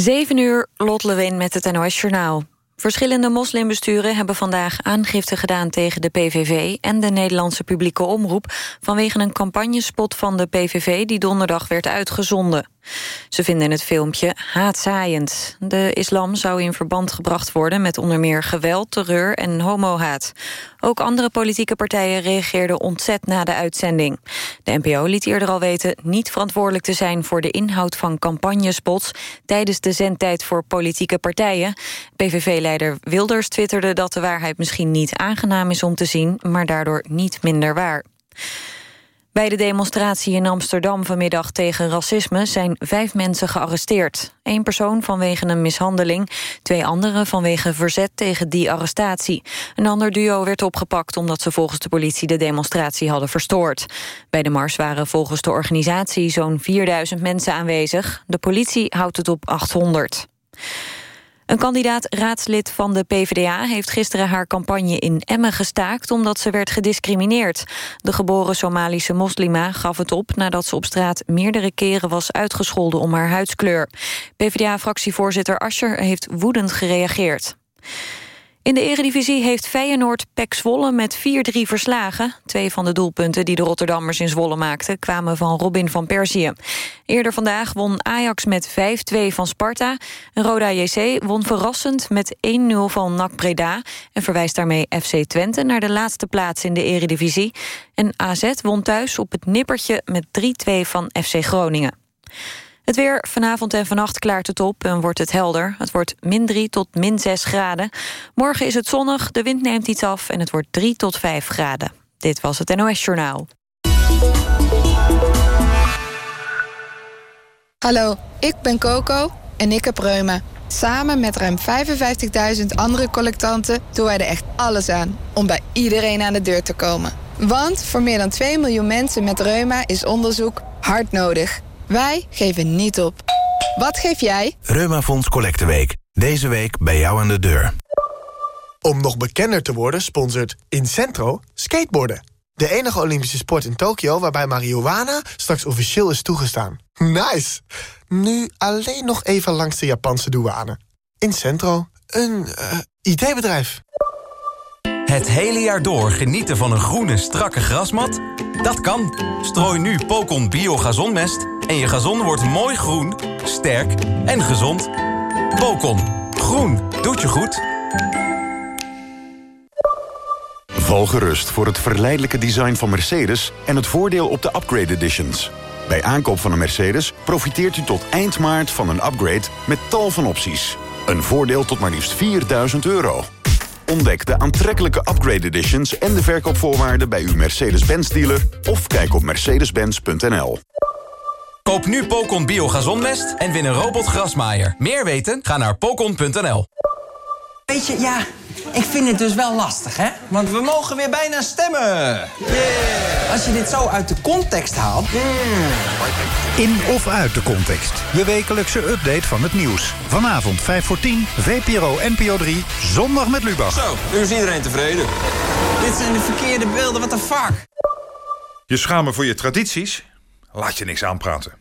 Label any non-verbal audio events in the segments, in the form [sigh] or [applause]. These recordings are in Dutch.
7 uur, Lot Lewin met het NOS Journaal. Verschillende moslimbesturen hebben vandaag aangifte gedaan tegen de PVV en de Nederlandse publieke omroep vanwege een campagnespot van de PVV die donderdag werd uitgezonden. Ze vinden het filmpje haatzaaiend. De islam zou in verband gebracht worden met onder meer geweld, terreur en homohaat. Ook andere politieke partijen reageerden ontzet na de uitzending. De NPO liet eerder al weten niet verantwoordelijk te zijn voor de inhoud van campagnespots tijdens de zendtijd voor politieke partijen. PVV-leider Wilders twitterde dat de waarheid misschien niet aangenaam is om te zien, maar daardoor niet minder waar. Bij de demonstratie in Amsterdam vanmiddag tegen racisme zijn vijf mensen gearresteerd. Eén persoon vanwege een mishandeling, twee anderen vanwege verzet tegen die arrestatie. Een ander duo werd opgepakt omdat ze volgens de politie de demonstratie hadden verstoord. Bij de mars waren volgens de organisatie zo'n 4000 mensen aanwezig. De politie houdt het op 800. Een kandidaat-raadslid van de PvdA heeft gisteren haar campagne in Emmen gestaakt omdat ze werd gediscrimineerd. De geboren Somalische moslima gaf het op nadat ze op straat meerdere keren was uitgescholden om haar huidskleur. PvdA-fractievoorzitter Ascher heeft woedend gereageerd. In de eredivisie heeft Feyenoord Pek Zwolle met 4-3 verslagen. Twee van de doelpunten die de Rotterdammers in Zwolle maakten... kwamen van Robin van Persie. Eerder vandaag won Ajax met 5-2 van Sparta. Roda JC won verrassend met 1-0 van NAC Breda... en verwijst daarmee FC Twente naar de laatste plaats in de eredivisie. En AZ won thuis op het nippertje met 3-2 van FC Groningen. Het weer vanavond en vannacht klaart het op en wordt het helder. Het wordt min 3 tot min 6 graden. Morgen is het zonnig, de wind neemt iets af en het wordt 3 tot 5 graden. Dit was het NOS Journaal. Hallo, ik ben Coco en ik heb reuma. Samen met ruim 55.000 andere collectanten doen wij er echt alles aan... om bij iedereen aan de deur te komen. Want voor meer dan 2 miljoen mensen met reuma is onderzoek hard nodig... Wij geven niet op. Wat geef jij? Reumafonds Collecteweek. Deze week bij jou aan de deur. Om nog bekender te worden sponsort Incentro skateboarden. De enige Olympische sport in Tokio waarbij marihuana straks officieel is toegestaan. Nice! Nu alleen nog even langs de Japanse douane. Incentro, een uh, IT-bedrijf. Het hele jaar door genieten van een groene, strakke grasmat? Dat kan. Strooi nu Pokon Bio Gazonmest en je gazon wordt mooi groen, sterk en gezond. Pokon. Groen. Doet je goed. Val gerust voor het verleidelijke design van Mercedes... en het voordeel op de upgrade editions. Bij aankoop van een Mercedes profiteert u tot eind maart van een upgrade... met tal van opties. Een voordeel tot maar liefst 4000 euro. Ontdek de aantrekkelijke upgrade editions en de verkoopvoorwaarden bij uw Mercedes-Benz dealer of kijk op mercedes-benz.nl. Koop nu Pocon Bio Gazonmest en win een robot grasmaaier. Meer weten? Ga naar pocon.nl. Weet je, ja, ik vind het dus wel lastig, hè? Want we mogen weer bijna stemmen. Yeah. Als je dit zo uit de context haalt... In of uit de context. Je wekelijkse update van het nieuws. Vanavond 5 voor 10, VPRO NPO 3, zondag met Lubach. Zo, nu is iedereen tevreden. Dit zijn de verkeerde beelden, wat de fuck? Je schamen voor je tradities? Laat je niks aanpraten.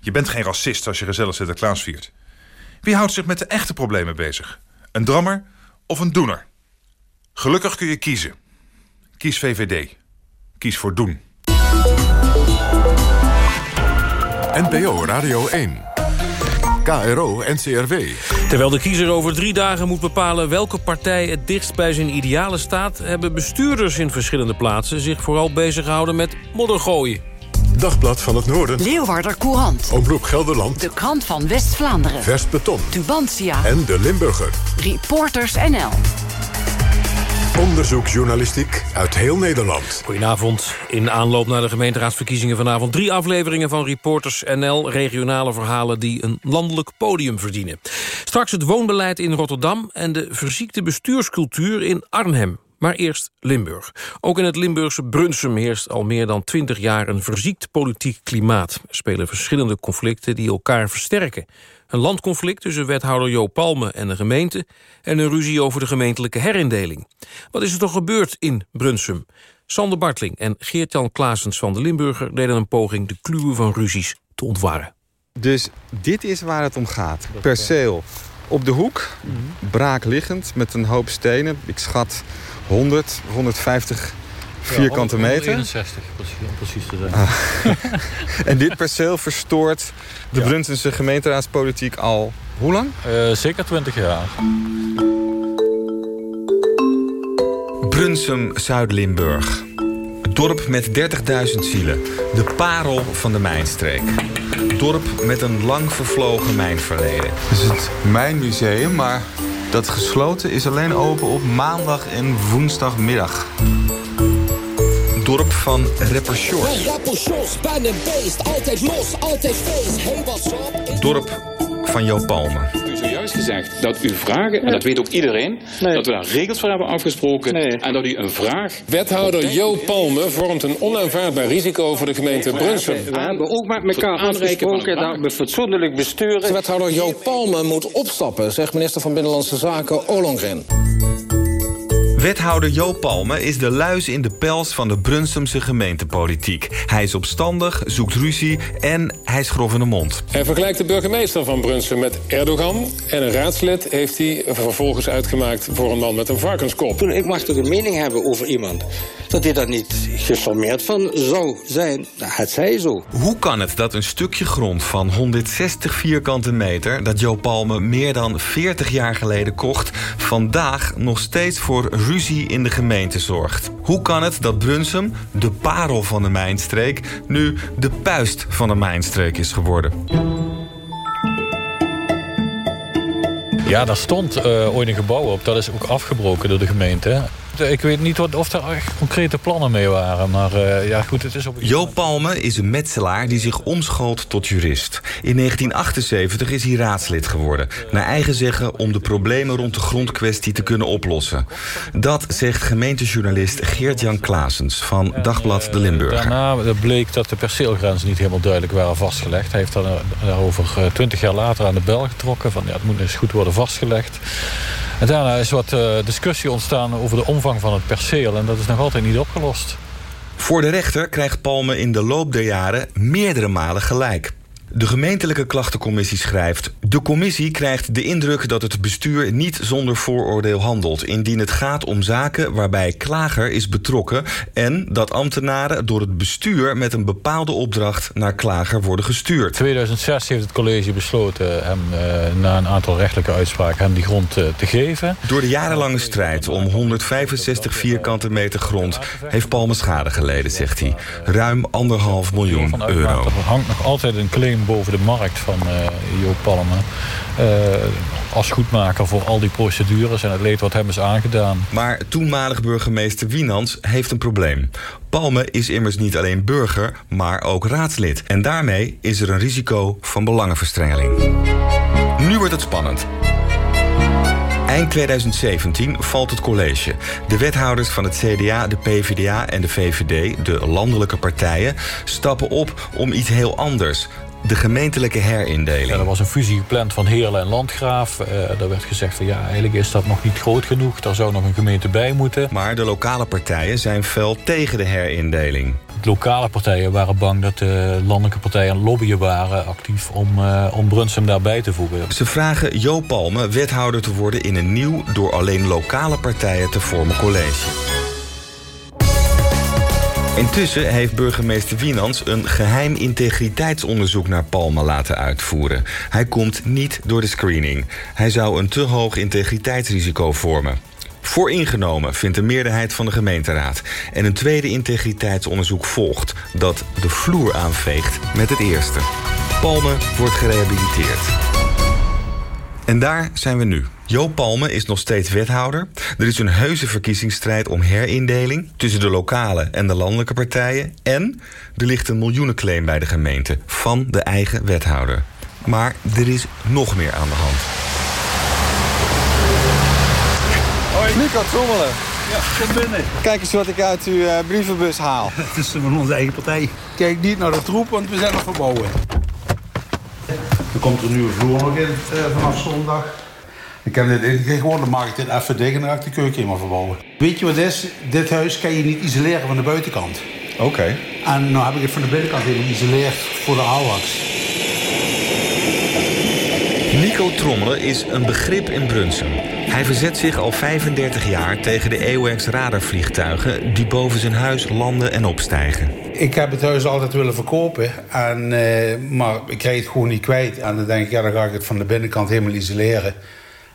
Je bent geen racist als je gezellig Sinterklaas viert. Wie houdt zich met de echte problemen bezig? Een drammer of een doener? Gelukkig kun je kiezen. Kies VVD. Kies voor doen. NPO Radio 1. KRO NCRW. Terwijl de kiezer over drie dagen moet bepalen welke partij het dichtst bij zijn idealen staat... hebben bestuurders in verschillende plaatsen zich vooral bezig gehouden met moddergooien. Dagblad van het Noorden. Leeuwarder Courant. Omroep Gelderland. De krant van West-Vlaanderen. Vers Beton. Tubantia. En de Limburger. Reporters NL. Onderzoeksjournalistiek uit heel Nederland. Goedenavond. In aanloop naar de gemeenteraadsverkiezingen vanavond... drie afleveringen van Reporters NL. Regionale verhalen die een landelijk podium verdienen. Straks het woonbeleid in Rotterdam... en de verziekte bestuurscultuur in Arnhem. Maar eerst Limburg. Ook in het Limburgse Brunsum heerst al meer dan twintig jaar... een verziekt politiek klimaat. Er spelen verschillende conflicten die elkaar versterken. Een landconflict tussen wethouder Jo Palme en de gemeente... en een ruzie over de gemeentelijke herindeling. Wat is er toch gebeurd in Brunsum? Sander Bartling en Geert-Jan Klaasens van de Limburger... deden een poging de kluwen van ruzies te ontwarren. Dus dit is waar het om gaat. Perceel op de hoek, braakliggend met een hoop stenen. Ik schat 100, 150 vierkante meter. 61, om precies te zijn. Ah. [laughs] en dit perceel verstoort de Bruntense gemeenteraadspolitiek al hoe lang? Uh, zeker 20 jaar. Brunsum, Zuid-Limburg. Dorp met 30.000 zielen. De parel van de mijnstreek. Dorp met een lang vervlogen mijnverleden. Het is het mijnmuseum, maar dat gesloten is alleen open op maandag en woensdagmiddag. Dorp van rapper Short. Dorp van Jo Palme. Gezegd dat u vragen, en dat weet ook iedereen, dat we daar regels voor hebben afgesproken en dat u een vraag... Wethouder Jo Palme vormt een onaanvaardbaar risico voor de gemeente Brunsum. We hebben ook met elkaar afgesproken dat we fatsoenlijk besturen. Wethouder Jo Palme moet opstappen, zegt minister van Binnenlandse Zaken Ollongren. Wethouder Jo Palme is de luis in de pels van de Brunsumse gemeentepolitiek. Hij is opstandig, zoekt ruzie en hij is grof in de mond. Hij vergelijkt de burgemeester van Brunsum met Erdogan... en een raadslid heeft hij vervolgens uitgemaakt voor een man met een varkenskop. Toen ik mag toch een mening hebben over iemand... dat hij daar niet gesommeerd van zou zijn. Het zij zo. Hoe kan het dat een stukje grond van 160 vierkante meter... dat Jo Palme meer dan 40 jaar geleden kocht... vandaag nog steeds voor ruzie in de gemeente zorgt. Hoe kan het dat Brunsum, de parel van de mijnstreek... nu de puist van de mijnstreek is geworden? Ja, daar stond uh, ooit een gebouw op. Dat is ook afgebroken door de gemeente. Ik weet niet wat, of er echt concrete plannen mee waren. Maar uh, ja, goed, het is op... Jo Palme is een metselaar die zich omschoolt tot jurist. In 1978 is hij raadslid geworden. Naar eigen zeggen om de problemen rond de grondkwestie te kunnen oplossen. Dat zegt gemeentejournalist Geert-Jan Klaasens van Dagblad De Limburger. Daarna bleek dat de perceelgrenzen niet helemaal duidelijk waren vastgelegd. Hij heeft daarover twintig jaar later aan de bel getrokken. Van, ja, het moet eens goed worden vastgelegd. Daarna is wat uh, discussie ontstaan over de omvang van het perceel. En dat is nog altijd niet opgelost. Voor de rechter krijgt Palme in de loop der jaren meerdere malen gelijk. De gemeentelijke klachtencommissie schrijft... De commissie krijgt de indruk dat het bestuur niet zonder vooroordeel handelt... indien het gaat om zaken waarbij klager is betrokken... en dat ambtenaren door het bestuur met een bepaalde opdracht... naar klager worden gestuurd. In 2006 heeft het college besloten hem eh, na een aantal rechtelijke uitspraken... hem die grond eh, te geven. Door de jarenlange strijd om 165 vierkante meter grond... heeft Palme schade geleden, zegt hij. Ruim anderhalf miljoen euro. Er hangt nog altijd een claim boven de markt van uh, Joop Palme. Uh, als goedmaker voor al die procedures en het leed wat hem is aangedaan. Maar toenmalig burgemeester Wienans heeft een probleem. Palme is immers niet alleen burger, maar ook raadslid. En daarmee is er een risico van belangenverstrengeling. Nu wordt het spannend. Eind 2017 valt het college. De wethouders van het CDA, de PvdA en de VVD, de landelijke partijen, stappen op om iets heel anders de gemeentelijke herindeling. Ja, er was een fusie gepland van Heerlen en Landgraaf. Uh, daar werd gezegd van ja, eigenlijk is dat nog niet groot genoeg. Daar zou nog een gemeente bij moeten. Maar de lokale partijen zijn fel tegen de herindeling. De lokale partijen waren bang dat de landelijke partijen lobbyen waren actief om, uh, om Brunsum daarbij te voegen. Ze vragen Jo Palme wethouder te worden in een nieuw door alleen lokale partijen te vormen college. Intussen heeft burgemeester Wienans een geheim integriteitsonderzoek naar Palme laten uitvoeren. Hij komt niet door de screening. Hij zou een te hoog integriteitsrisico vormen. Vooringenomen vindt de meerderheid van de gemeenteraad. En een tweede integriteitsonderzoek volgt dat de vloer aanveegt met het eerste. Palme wordt gerehabiliteerd. En daar zijn we nu. Jo Palme is nog steeds wethouder. Er is een heuse verkiezingsstrijd om herindeling tussen de lokale en de landelijke partijen. En er ligt een miljoenenclaim bij de gemeente van de eigen wethouder. Maar er is nog meer aan de hand. Hoi. Nico Trommelen. Ja, kom binnen. Kijk eens wat ik uit uw uh, brievenbus haal. [laughs] Het is van onze eigen partij. Kijk niet naar de troep, want we zijn nog verbouwen. Er komt een nieuwe vloer nog in uh, vanaf zondag. Ik heb dit ingegeven, dan maak ik dit even dicht en dan ga ik de keuken helemaal verbouwen. Weet je wat is? Dit huis kan je niet isoleren van de buitenkant. Oké. Okay. En nu heb ik het van de binnenkant helemaal geïsoleerd voor de aanwaks. Nico Trommelen is een begrip in Brunsum. Hij verzet zich al 35 jaar tegen de EOX radarvliegtuigen... die boven zijn huis landen en opstijgen. Ik heb het huis altijd willen verkopen, en, eh, maar ik kreeg het gewoon niet kwijt. En dan denk ik, ja, dan ga ik het van de binnenkant helemaal isoleren.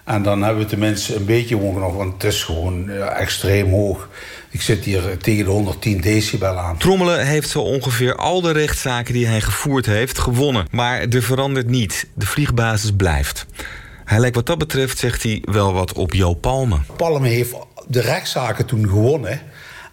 En dan hebben we tenminste een beetje nog, want het is gewoon ja, extreem hoog. Ik zit hier eh, tegen de 110 decibel aan. Trommelen heeft zo ongeveer al de rechtszaken die hij gevoerd heeft gewonnen. Maar er verandert niet. De vliegbasis blijft. Hij lijkt wat dat betreft, zegt hij, wel wat op Jo Palme. Palme heeft de rechtszaken toen gewonnen.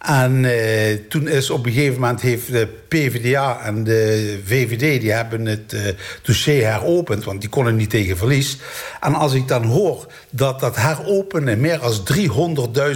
En eh, toen is op een gegeven moment heeft de PvdA en de VVD... die hebben het eh, dossier heropend, want die konden niet tegen verlies. En als ik dan hoor dat dat heropenen meer dan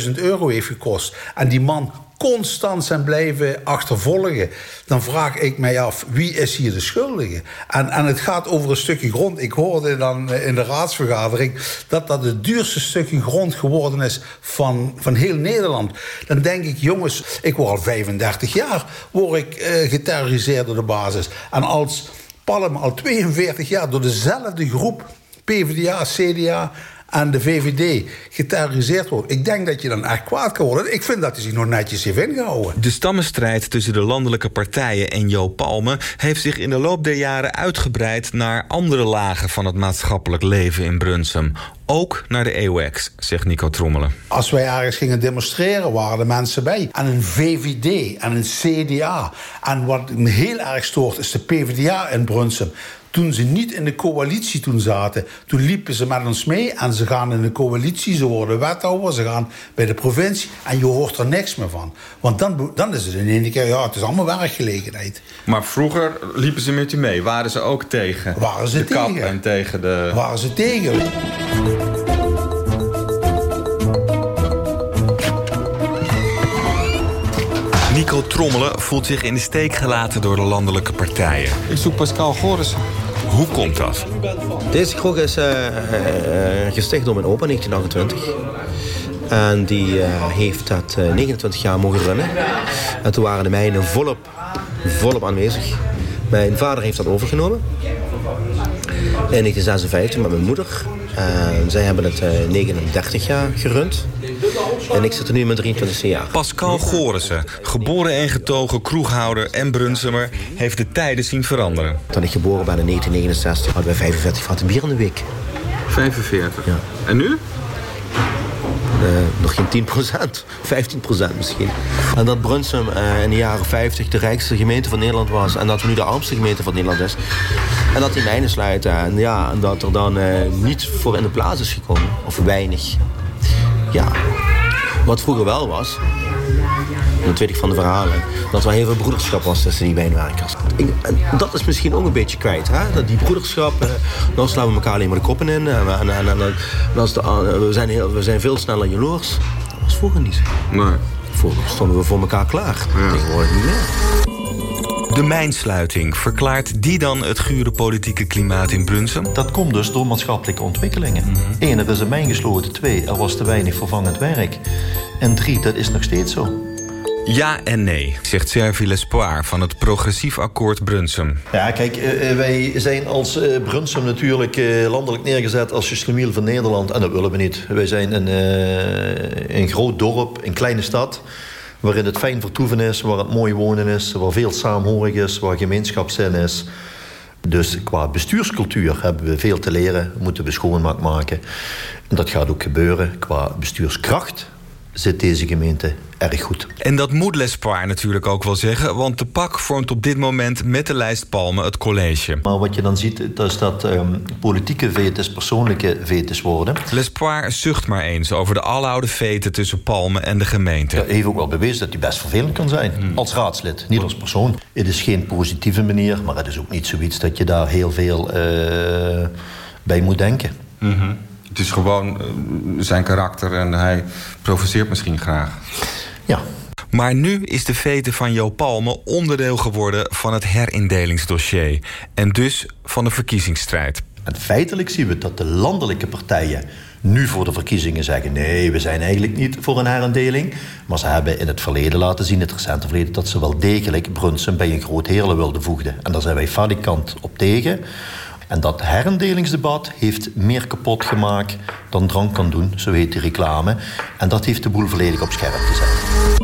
300.000 euro heeft gekost... en die man constant zijn blijven achtervolgen... dan vraag ik mij af, wie is hier de schuldige? En, en het gaat over een stukje grond. Ik hoorde dan eh, in de raadsvergadering... dat dat het duurste stukje grond geworden is van, van heel Nederland. Dan denk ik, jongens, ik word al 35 jaar... word ik eh, geterroriseerd door de basis. En als Palm al 42 jaar door dezelfde groep... PvdA, CDA aan de VVD geterroriseerd wordt... ik denk dat je dan echt kwaad kan worden. Ik vind dat hij zich nog netjes heeft ingehouden. De stammenstrijd tussen de landelijke partijen en Jo Palme... heeft zich in de loop der jaren uitgebreid naar andere lagen... van het maatschappelijk leven in Brunsum. Ook naar de EOX, zegt Nico Trommelen. Als wij ergens gingen demonstreren, waren er mensen bij. En een VVD en een CDA. En wat me heel erg stoort, is de PvdA in Brunsum toen ze niet in de coalitie toen zaten, toen liepen ze met ons mee en ze gaan in de coalitie, ze worden wethouder, ze gaan bij de provincie en je hoort er niks meer van. Want dan, dan is het in één keer, ja, het is allemaal werkgelegenheid. Maar vroeger liepen ze met u mee, waren ze ook tegen waren ze de tegen? kap en tegen de... Waren ze tegen? Nico Trommelen voelt zich in de steek gelaten door de landelijke partijen. Ik zoek Pascal Gorissen. Hoe komt dat? Deze kroeg is uh, uh, gesticht door mijn opa in 1928. En die uh, heeft dat 29 jaar mogen runnen. En toen waren de mijnen volop, volop aanwezig. Mijn vader heeft dat overgenomen. In 1956 met mijn moeder. En zij hebben het 39 jaar gerund. En ik zit er nu in mijn 23 jaar. Pascal Gorissen, geboren en getogen kroeghouder en Brunsumer... heeft de tijden zien veranderen. Toen ik geboren ben in 1969 hadden we 45 vaten bier in de week. 45? Ja. En nu? Uh, nog geen 10 procent, [laughs] 15 procent misschien. En dat Brunsum uh, in de jaren 50 de rijkste gemeente van Nederland was... en dat nu de armste gemeente van Nederland is. En dat die mijnen sluiten en, ja, en dat er dan uh, niet voor in de plaats is gekomen. Of weinig. Ja, wat vroeger wel was, dat weet ik van de verhalen, dat er heel veel broederschap was tussen die mijnwerkers. En dat is misschien ook een beetje kwijt, hè? Dat die broederschap, eh, dan slaan we elkaar alleen maar de koppen in. En, en, en, en, en als de, we, zijn heel, we zijn veel sneller jaloers. Dat was vroeger niet. Nee. Vroeger stonden we voor elkaar klaar. Ja. Tegenwoordig niet meer. De mijnsluiting, verklaart die dan het gure politieke klimaat in Brunsum? Dat komt dus door maatschappelijke ontwikkelingen. Mm -hmm. Eén, er is een mijn gesloten. Twee, er was te weinig vervangend werk. En drie, dat is nog steeds zo. Ja en nee, zegt Servi Lespoir van het Progressief Akkoord Brunsum. Ja, kijk, uh, wij zijn als uh, Brunsum natuurlijk landelijk neergezet als de slemiel van Nederland. En dat willen we niet. Wij zijn een, een groot dorp, een kleine stad waarin het fijn vertoeven is, waar het mooi wonen is... waar veel saamhorig is, waar gemeenschapszin is. Dus qua bestuurscultuur hebben we veel te leren, moeten we schoonmaak maken. En dat gaat ook gebeuren. Qua bestuurskracht zit deze gemeente erg goed. En dat moet Lespoir natuurlijk ook wel zeggen... want de PAK vormt op dit moment met de lijst Palmen het college. Maar wat je dan ziet, is dat um, politieke vetes persoonlijke vetes worden. Lespoir zucht maar eens over de aloude veten tussen Palmen en de gemeente. Hij heeft ook wel bewezen dat hij best vervelend kan zijn. Hmm. Als raadslid, niet als persoon. Het is geen positieve manier, maar het is ook niet zoiets... dat je daar heel veel uh, bij moet denken. Mm -hmm. Het is gewoon uh, zijn karakter en hij provoceert misschien graag. Ja. Maar nu is de vete van Jo Palme onderdeel geworden van het herindelingsdossier. En dus van de verkiezingsstrijd. En feitelijk zien we dat de landelijke partijen nu voor de verkiezingen zeggen... nee, we zijn eigenlijk niet voor een herindeling. Maar ze hebben in het verleden laten zien, het recente verleden... dat ze wel degelijk Brunsum bij een groot heerlen wilden voegden. En daar zijn wij falikant op tegen. En dat herendelingsdebat heeft meer kapot gemaakt dan drank kan doen, zo heet die reclame. En dat heeft de boel volledig op scherp gezet.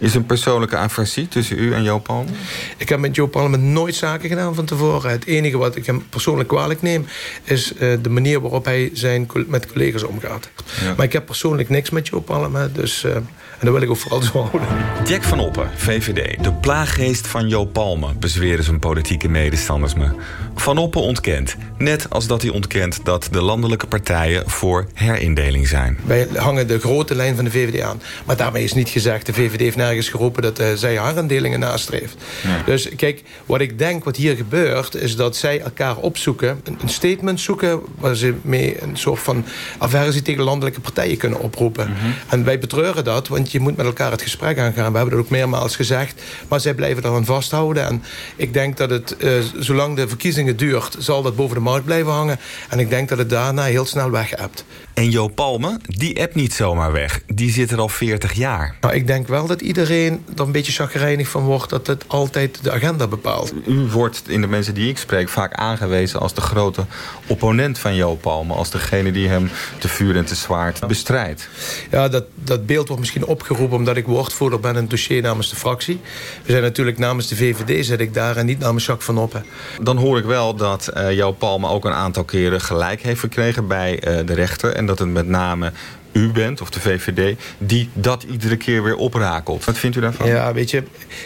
Is er een persoonlijke aversie tussen u en Joop Palme? Ik heb met Joop Palme nooit zaken gedaan van tevoren. Het enige wat ik hem persoonlijk kwalijk neem... is uh, de manier waarop hij zijn, met collega's omgaat. Ja. Maar ik heb persoonlijk niks met Joop Palme. Dus, uh, en dat wil ik ook vooral zo houden. Jack van Oppen, VVD. De plaaggeest van Joop Palme, bezweren zijn politieke medestanders me. Van Oppen ontkent. Net als dat hij ontkent dat de landelijke partijen voor herindeling zijn. Wij hangen de grote lijn van de VVD aan. Maar daarmee is niet gezegd... de VVD heeft nergens geroepen dat uh, zij herindelingen nastreeft. Nee. Dus kijk, wat ik denk wat hier gebeurt... is dat zij elkaar opzoeken, een, een statement zoeken... waar ze mee een soort van aversie tegen landelijke partijen kunnen oproepen. Mm -hmm. En wij betreuren dat, want je moet met elkaar het gesprek aangaan. We hebben dat ook meermaals gezegd. Maar zij blijven eraan vasthouden. En ik denk dat het, uh, zolang de verkiezingen duurt... zal dat boven de markt blijven hangen. En ik denk dat het daarna heel snel weg hebt. En Joop Palme, die app niet zomaar weg. Die zit er al 40 jaar. Nou, ik denk wel dat iedereen er een beetje chagrijnig van wordt... dat het altijd de agenda bepaalt. U wordt in de mensen die ik spreek vaak aangewezen... als de grote opponent van Joop Palme. Als degene die hem te vuur en te zwaard bestrijdt. Ja, dat, dat beeld wordt misschien opgeroepen... omdat ik woordvoerder ben in het dossier namens de fractie. We zijn natuurlijk namens de VVD zit ik daar... en niet namens Jacques van Oppen. Dan hoor ik wel dat uh, Joop Palme ook een aantal keren gelijk heeft verkregen... bij uh, de rechter... En dat het met name u bent, of de VVD, die dat iedere keer weer oprakelt. Wat vindt u daarvan? Ja, weet je,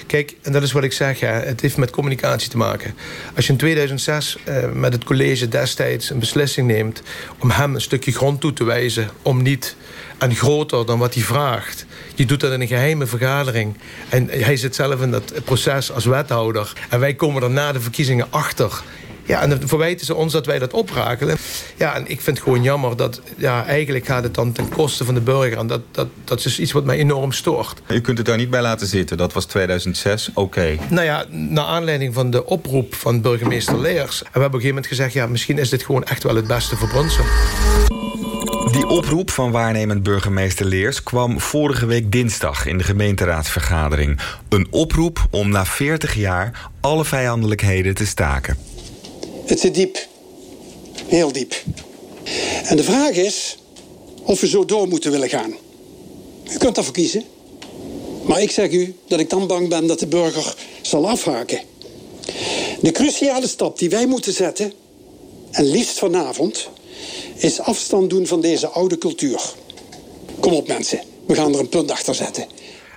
kijk, en dat is wat ik zeg, ja, het heeft met communicatie te maken. Als je in 2006 uh, met het college destijds een beslissing neemt... om hem een stukje grond toe te wijzen, om niet en groter dan wat hij vraagt... Je doet dat in een geheime vergadering. En hij zit zelf in dat proces als wethouder. En wij komen er na de verkiezingen achter. Ja, en dan verwijten ze ons dat wij dat oprakelen. Ja, en ik vind het gewoon jammer dat... Ja, eigenlijk gaat het dan ten koste van de burger. En dat, dat, dat is dus iets wat mij enorm stoort. U kunt het daar niet bij laten zitten. Dat was 2006, oké. Okay. Nou ja, naar aanleiding van de oproep van burgemeester Leers... en we hebben op een gegeven moment gezegd... ja, misschien is dit gewoon echt wel het beste voor Brunsum. Die oproep van waarnemend burgemeester Leers kwam vorige week dinsdag in de gemeenteraadsvergadering. Een oproep om na 40 jaar alle vijandelijkheden te staken. Het zit diep. Heel diep. En de vraag is of we zo door moeten willen gaan. U kunt daarvoor kiezen. Maar ik zeg u dat ik dan bang ben dat de burger zal afhaken. De cruciale stap die wij moeten zetten, en liefst vanavond, is afstand doen van deze oude cultuur. Kom op mensen, we gaan er een punt achter zetten.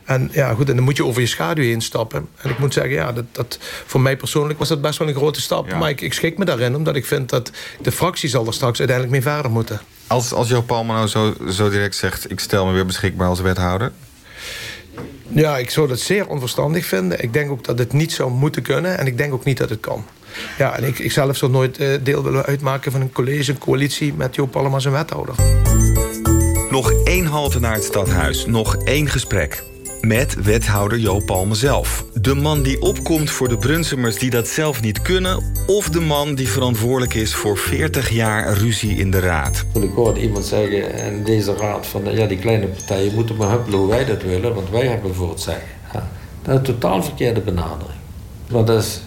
En ja, goed, en dan moet je over je schaduw heen stappen. En ik moet zeggen, ja, dat, dat, voor mij persoonlijk was dat best wel een grote stap. Ja. Maar ik, ik schik me daarin, omdat ik vind dat de fractie zal er straks uiteindelijk mee verder moeten. Als, als Joop Palme nou zo, zo direct zegt, ik stel me weer beschikbaar als wethouder... Ja, ik zou dat zeer onverstandig vinden. Ik denk ook dat het niet zou moeten kunnen. En ik denk ook niet dat het kan. Ja, en ik, ik zelf zou nooit uh, deel willen uitmaken van een college, een coalitie... met Joop Palme als een wethouder. Nog één halte naar het stadhuis. Nog één gesprek met wethouder Joop Palme zelf. De man die opkomt voor de Brunsumers die dat zelf niet kunnen... of de man die verantwoordelijk is voor 40 jaar ruzie in de raad. Ik hoorde iemand zeggen in deze raad van... ja, die kleine partijen moeten maar huppelen hoe wij dat willen... want wij hebben voor het zeggen. Dat is een totaal verkeerde benadering. Want dat is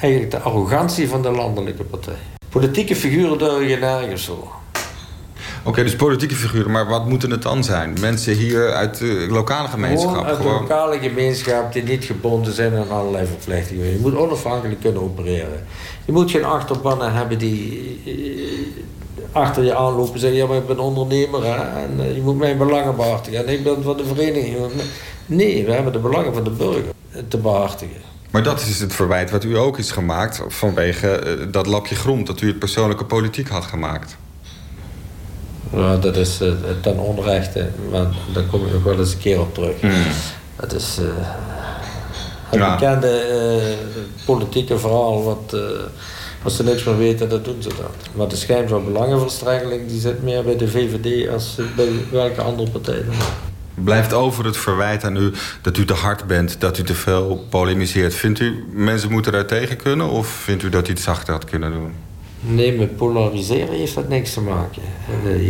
eigenlijk de arrogantie van de landelijke partij. Politieke figuren duigen je nergens zo. Oké, okay, dus politieke figuren, maar wat moeten het dan zijn? Mensen hier uit de lokale gemeenschap? Gewoon uit de lokale gemeenschap die niet gebonden zijn aan allerlei verplichtingen. Je moet onafhankelijk kunnen opereren. Je moet geen achterbannen hebben die achter je aanlopen en zeggen... ja, maar ik ben ondernemer hè, en je moet mijn belangen behartigen. En ik ben van de vereniging. Nee, we hebben de belangen van de burger te behartigen. Maar dat is het verwijt wat u ook is gemaakt... vanwege dat lapje grond dat u het persoonlijke politiek had gemaakt. Ja, dat is uh, ten onrechte, maar daar kom ik nog wel eens een keer op terug. Hmm. Dat is uh, het ja. bekende uh, politieke verhaal, wat, als ze niks meer weten, dan doen ze dat. Maar de schijn van belangenverstrengeling die zit meer bij de VVD als bij welke andere partij dan. Blijft over het verwijt aan u dat u te hard bent, dat u te veel polemiseert. Vindt u mensen moeten daar tegen kunnen of vindt u dat u het zachter had kunnen doen? Nee, met polariseren heeft dat niks te maken.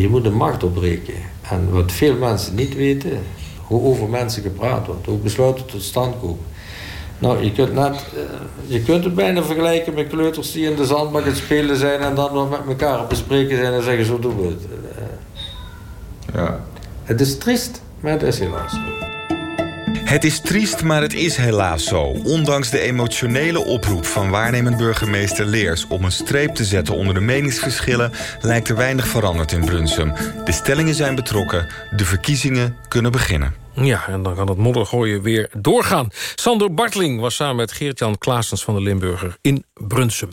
Je moet de macht opbreken. En wat veel mensen niet weten, hoe over mensen gepraat wordt, hoe besluiten tot stand komen. Nou, je kunt, net, eh, je kunt het bijna vergelijken met kleuters die in de zandbak het spelen zijn... en dan nog met elkaar bespreken zijn en zeggen zo doen we het. Eh, Ja. Het is triest, maar het is helaas. Het is triest, maar het is helaas zo. Ondanks de emotionele oproep van waarnemend burgemeester Leers... om een streep te zetten onder de meningsverschillen... lijkt er weinig veranderd in Brunsum. De stellingen zijn betrokken, de verkiezingen kunnen beginnen. Ja, en dan kan het moddergooien weer doorgaan. Sander Bartling was samen met Geert-Jan Klaasens van de Limburger in Brunsum.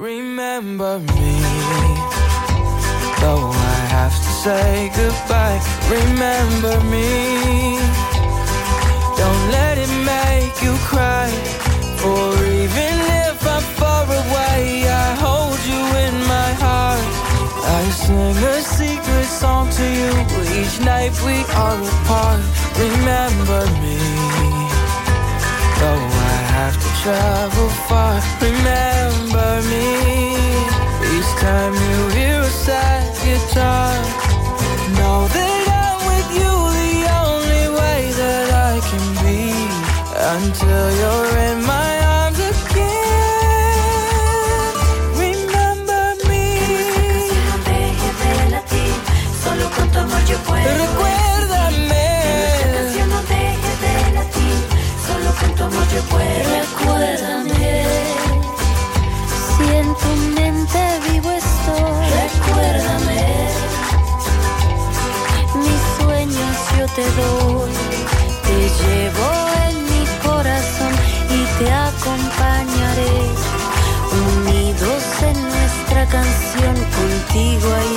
Remember me, though I have to say goodbye. Remember me, song to you each night we are apart. Remember me, though I have to travel far. Remember me each time you hear a sad guitar. Know that I'm with you the only way that I can be until you're in my te doy. Te llevo en mi corazón y te acompañaré. Unidos en nuestra canción, contigo ahí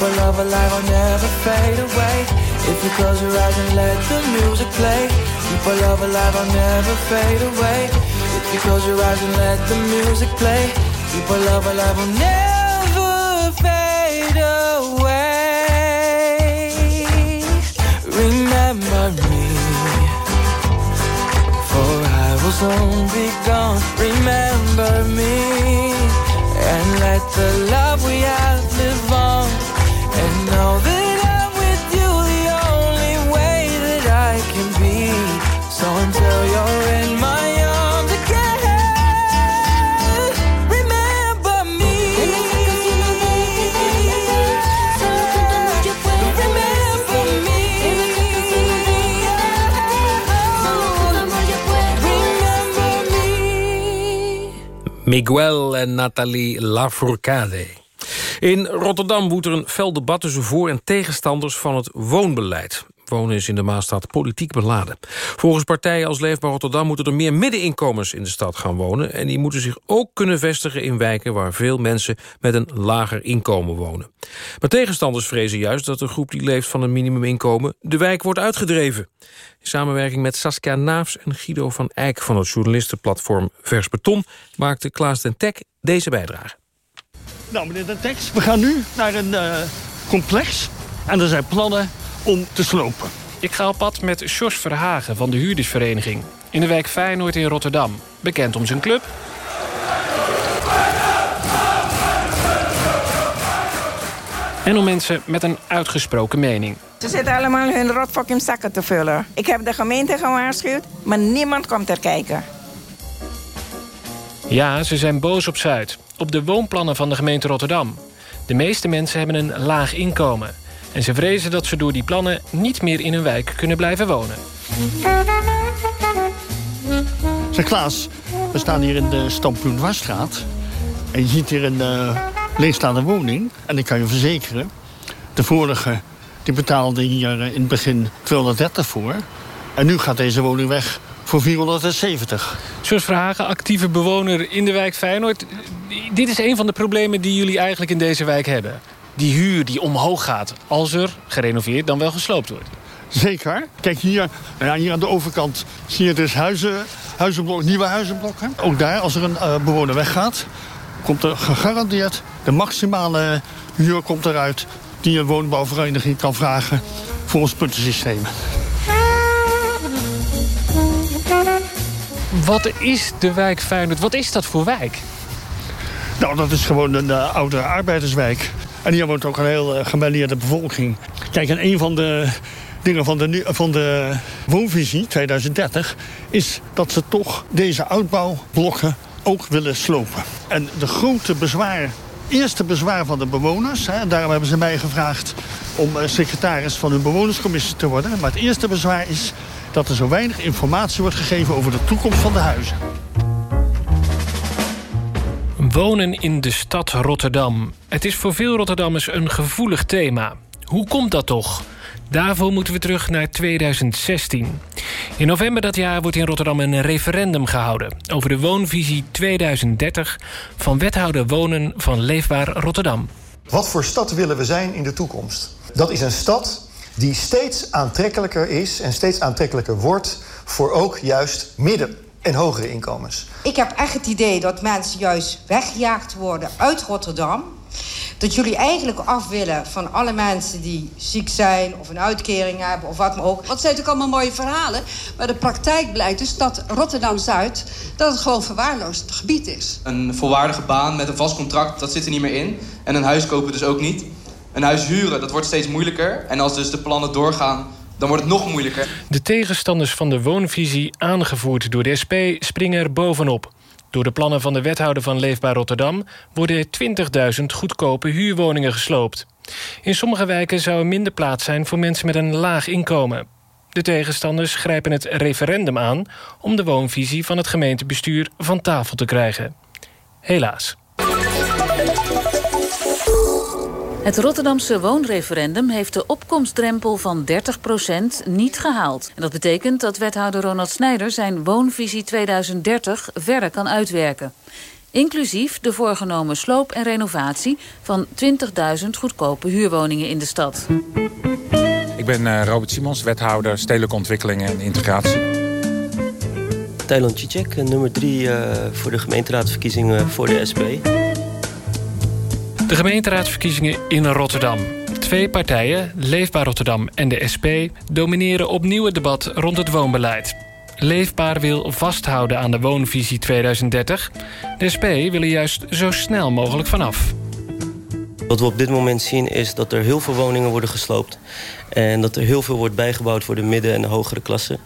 Our love alive, I'll never fade away. If you close your eyes and let the music play. Keep our love alive, I'll never fade away. If you close your eyes and let the music play. Keep our love alive, I'll never fade away. Remember me. For I will soon be gone. Remember me and let the love we have live on. Miguel en Nathalie Lafourcade. In Rotterdam woedt er een fel debat tussen voor- en tegenstanders van het woonbeleid. Wonen is in de Maastad politiek beladen. Volgens partijen als Leefbaar Rotterdam moeten er meer middeninkomens in de stad gaan wonen. En die moeten zich ook kunnen vestigen in wijken waar veel mensen met een lager inkomen wonen. Maar tegenstanders vrezen juist dat de groep die leeft van een minimuminkomen de wijk wordt uitgedreven. In samenwerking met Saskia Naafs en Guido van Eyck van het journalistenplatform Vers Beton maakte Klaas den Tek deze bijdrage. Nou, meneer de tekst, we gaan nu naar een eh, complex. En er zijn plannen om te slopen. Ik ga op pad met Sjors Verhagen van de huurdersvereniging... in de wijk Feyenoord in Rotterdam. Bekend om zijn club... en om mensen met een uitgesproken mening. Ze zitten allemaal hun rotvak in zakken te vullen. Ik heb de gemeente gewaarschuwd, maar niemand komt er kijken. Ja, ze zijn boos op Zuid. Op de woonplannen van de gemeente Rotterdam. De meeste mensen hebben een laag inkomen. En ze vrezen dat ze door die plannen niet meer in hun wijk kunnen blijven wonen. Zeg Klaas, we staan hier in de Stampoen Wasstraat. En je ziet hier een eh, leegstaande woning. En ik kan je verzekeren, de vorige die betaalde hier eh, in het begin 230 voor. En nu gaat deze woning weg voor 470. Jos Verhagen, actieve bewoner in de wijk Feyenoord. Dit is een van de problemen die jullie eigenlijk in deze wijk hebben. Die huur die omhoog gaat als er gerenoveerd dan wel gesloopt wordt. Zeker. Kijk, hier, nou ja, hier aan de overkant zie je dus huizen huizenblok, nieuwe huizenblokken. Ook daar, als er een uh, bewoner weggaat... komt er gegarandeerd de maximale huur komt eruit... die een woonbouwvereniging kan vragen voor ons puntensysteem. Wat is de wijk Feyenoord? Wat is dat voor wijk? Nou, dat is gewoon een uh, oude arbeiderswijk. En hier woont ook een heel uh, bevolking. Kijk, en een van de dingen van de, van de woonvisie 2030... is dat ze toch deze uitbouwblokken ook willen slopen. En de grote bezwaar, eerste bezwaar van de bewoners... Hè, daarom hebben ze mij gevraagd om secretaris van hun bewonerscommissie te worden... maar het eerste bezwaar is dat er zo weinig informatie wordt gegeven over de toekomst van de huizen. Wonen in de stad Rotterdam. Het is voor veel Rotterdammers een gevoelig thema. Hoe komt dat toch? Daarvoor moeten we terug naar 2016. In november dat jaar wordt in Rotterdam een referendum gehouden... over de woonvisie 2030 van wethouder Wonen van Leefbaar Rotterdam. Wat voor stad willen we zijn in de toekomst? Dat is een stad die steeds aantrekkelijker is en steeds aantrekkelijker wordt... voor ook juist midden- en hogere inkomens. Ik heb echt het idee dat mensen juist weggejaagd worden uit Rotterdam. Dat jullie eigenlijk af willen van alle mensen die ziek zijn... of een uitkering hebben of wat maar ook. Wat zijn natuurlijk allemaal mooie verhalen. Maar de praktijk blijkt dus dat Rotterdam-Zuid... dat het gewoon verwaarloosd gebied is. Een volwaardige baan met een vast contract, dat zit er niet meer in. En een huis kopen dus ook niet. Een huis huren, dat wordt steeds moeilijker. En als dus de plannen doorgaan dan wordt het nog moeilijker. De tegenstanders van de woonvisie, aangevoerd door de SP, springen er bovenop. Door de plannen van de wethouder van Leefbaar Rotterdam... worden 20.000 goedkope huurwoningen gesloopt. In sommige wijken zou er minder plaats zijn voor mensen met een laag inkomen. De tegenstanders grijpen het referendum aan... om de woonvisie van het gemeentebestuur van tafel te krijgen. Helaas. Het Rotterdamse woonreferendum heeft de opkomstdrempel van 30% niet gehaald. En dat betekent dat wethouder Ronald Snijder zijn woonvisie 2030 verder kan uitwerken. Inclusief de voorgenomen sloop en renovatie van 20.000 goedkope huurwoningen in de stad. Ik ben uh, Robert Simons, wethouder stedelijke ontwikkeling en integratie. Thailand Cicek, nummer 3 uh, voor de gemeenteraadsverkiezingen voor de SP. De gemeenteraadsverkiezingen in Rotterdam. Twee partijen, Leefbaar Rotterdam en de SP... domineren opnieuw het debat rond het woonbeleid. Leefbaar wil vasthouden aan de woonvisie 2030. De SP wil er juist zo snel mogelijk vanaf. Wat we op dit moment zien is dat er heel veel woningen worden gesloopt... en dat er heel veel wordt bijgebouwd voor de midden- en de hogere klassen.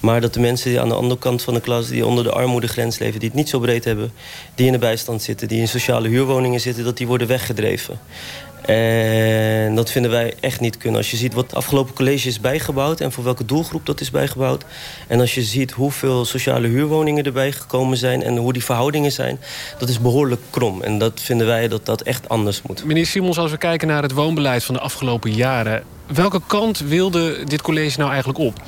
Maar dat de mensen die aan de andere kant van de klas... die onder de armoedegrens leven, die het niet zo breed hebben... die in de bijstand zitten, die in sociale huurwoningen zitten... dat die worden weggedreven. En dat vinden wij echt niet kunnen. Als je ziet wat het afgelopen college is bijgebouwd... en voor welke doelgroep dat is bijgebouwd... en als je ziet hoeveel sociale huurwoningen erbij gekomen zijn... en hoe die verhoudingen zijn, dat is behoorlijk krom. En dat vinden wij dat dat echt anders moet. Meneer Simons, als we kijken naar het woonbeleid van de afgelopen jaren... welke kant wilde dit college nou eigenlijk op?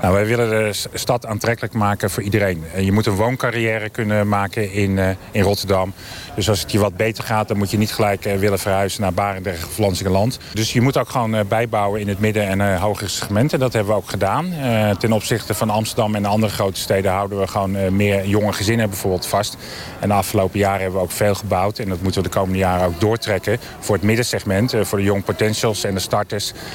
Nou, wij willen de stad aantrekkelijk maken voor iedereen. Je moet een wooncarrière kunnen maken in, uh, in Rotterdam. Dus als het je wat beter gaat, dan moet je niet gelijk uh, willen verhuizen naar Barendrecht of Lansingerland. Dus je moet ook gewoon bijbouwen in het midden- en hogere segment. En dat hebben we ook gedaan. ten opzichte van Amsterdam en de andere grote steden houden we gewoon meer jonge gezinnen bijvoorbeeld vast. En de afgelopen jaren hebben we ook veel gebouwd. En dat moeten we de komende jaren ook doortrekken voor het middensegment. voor de young potentials en de starters.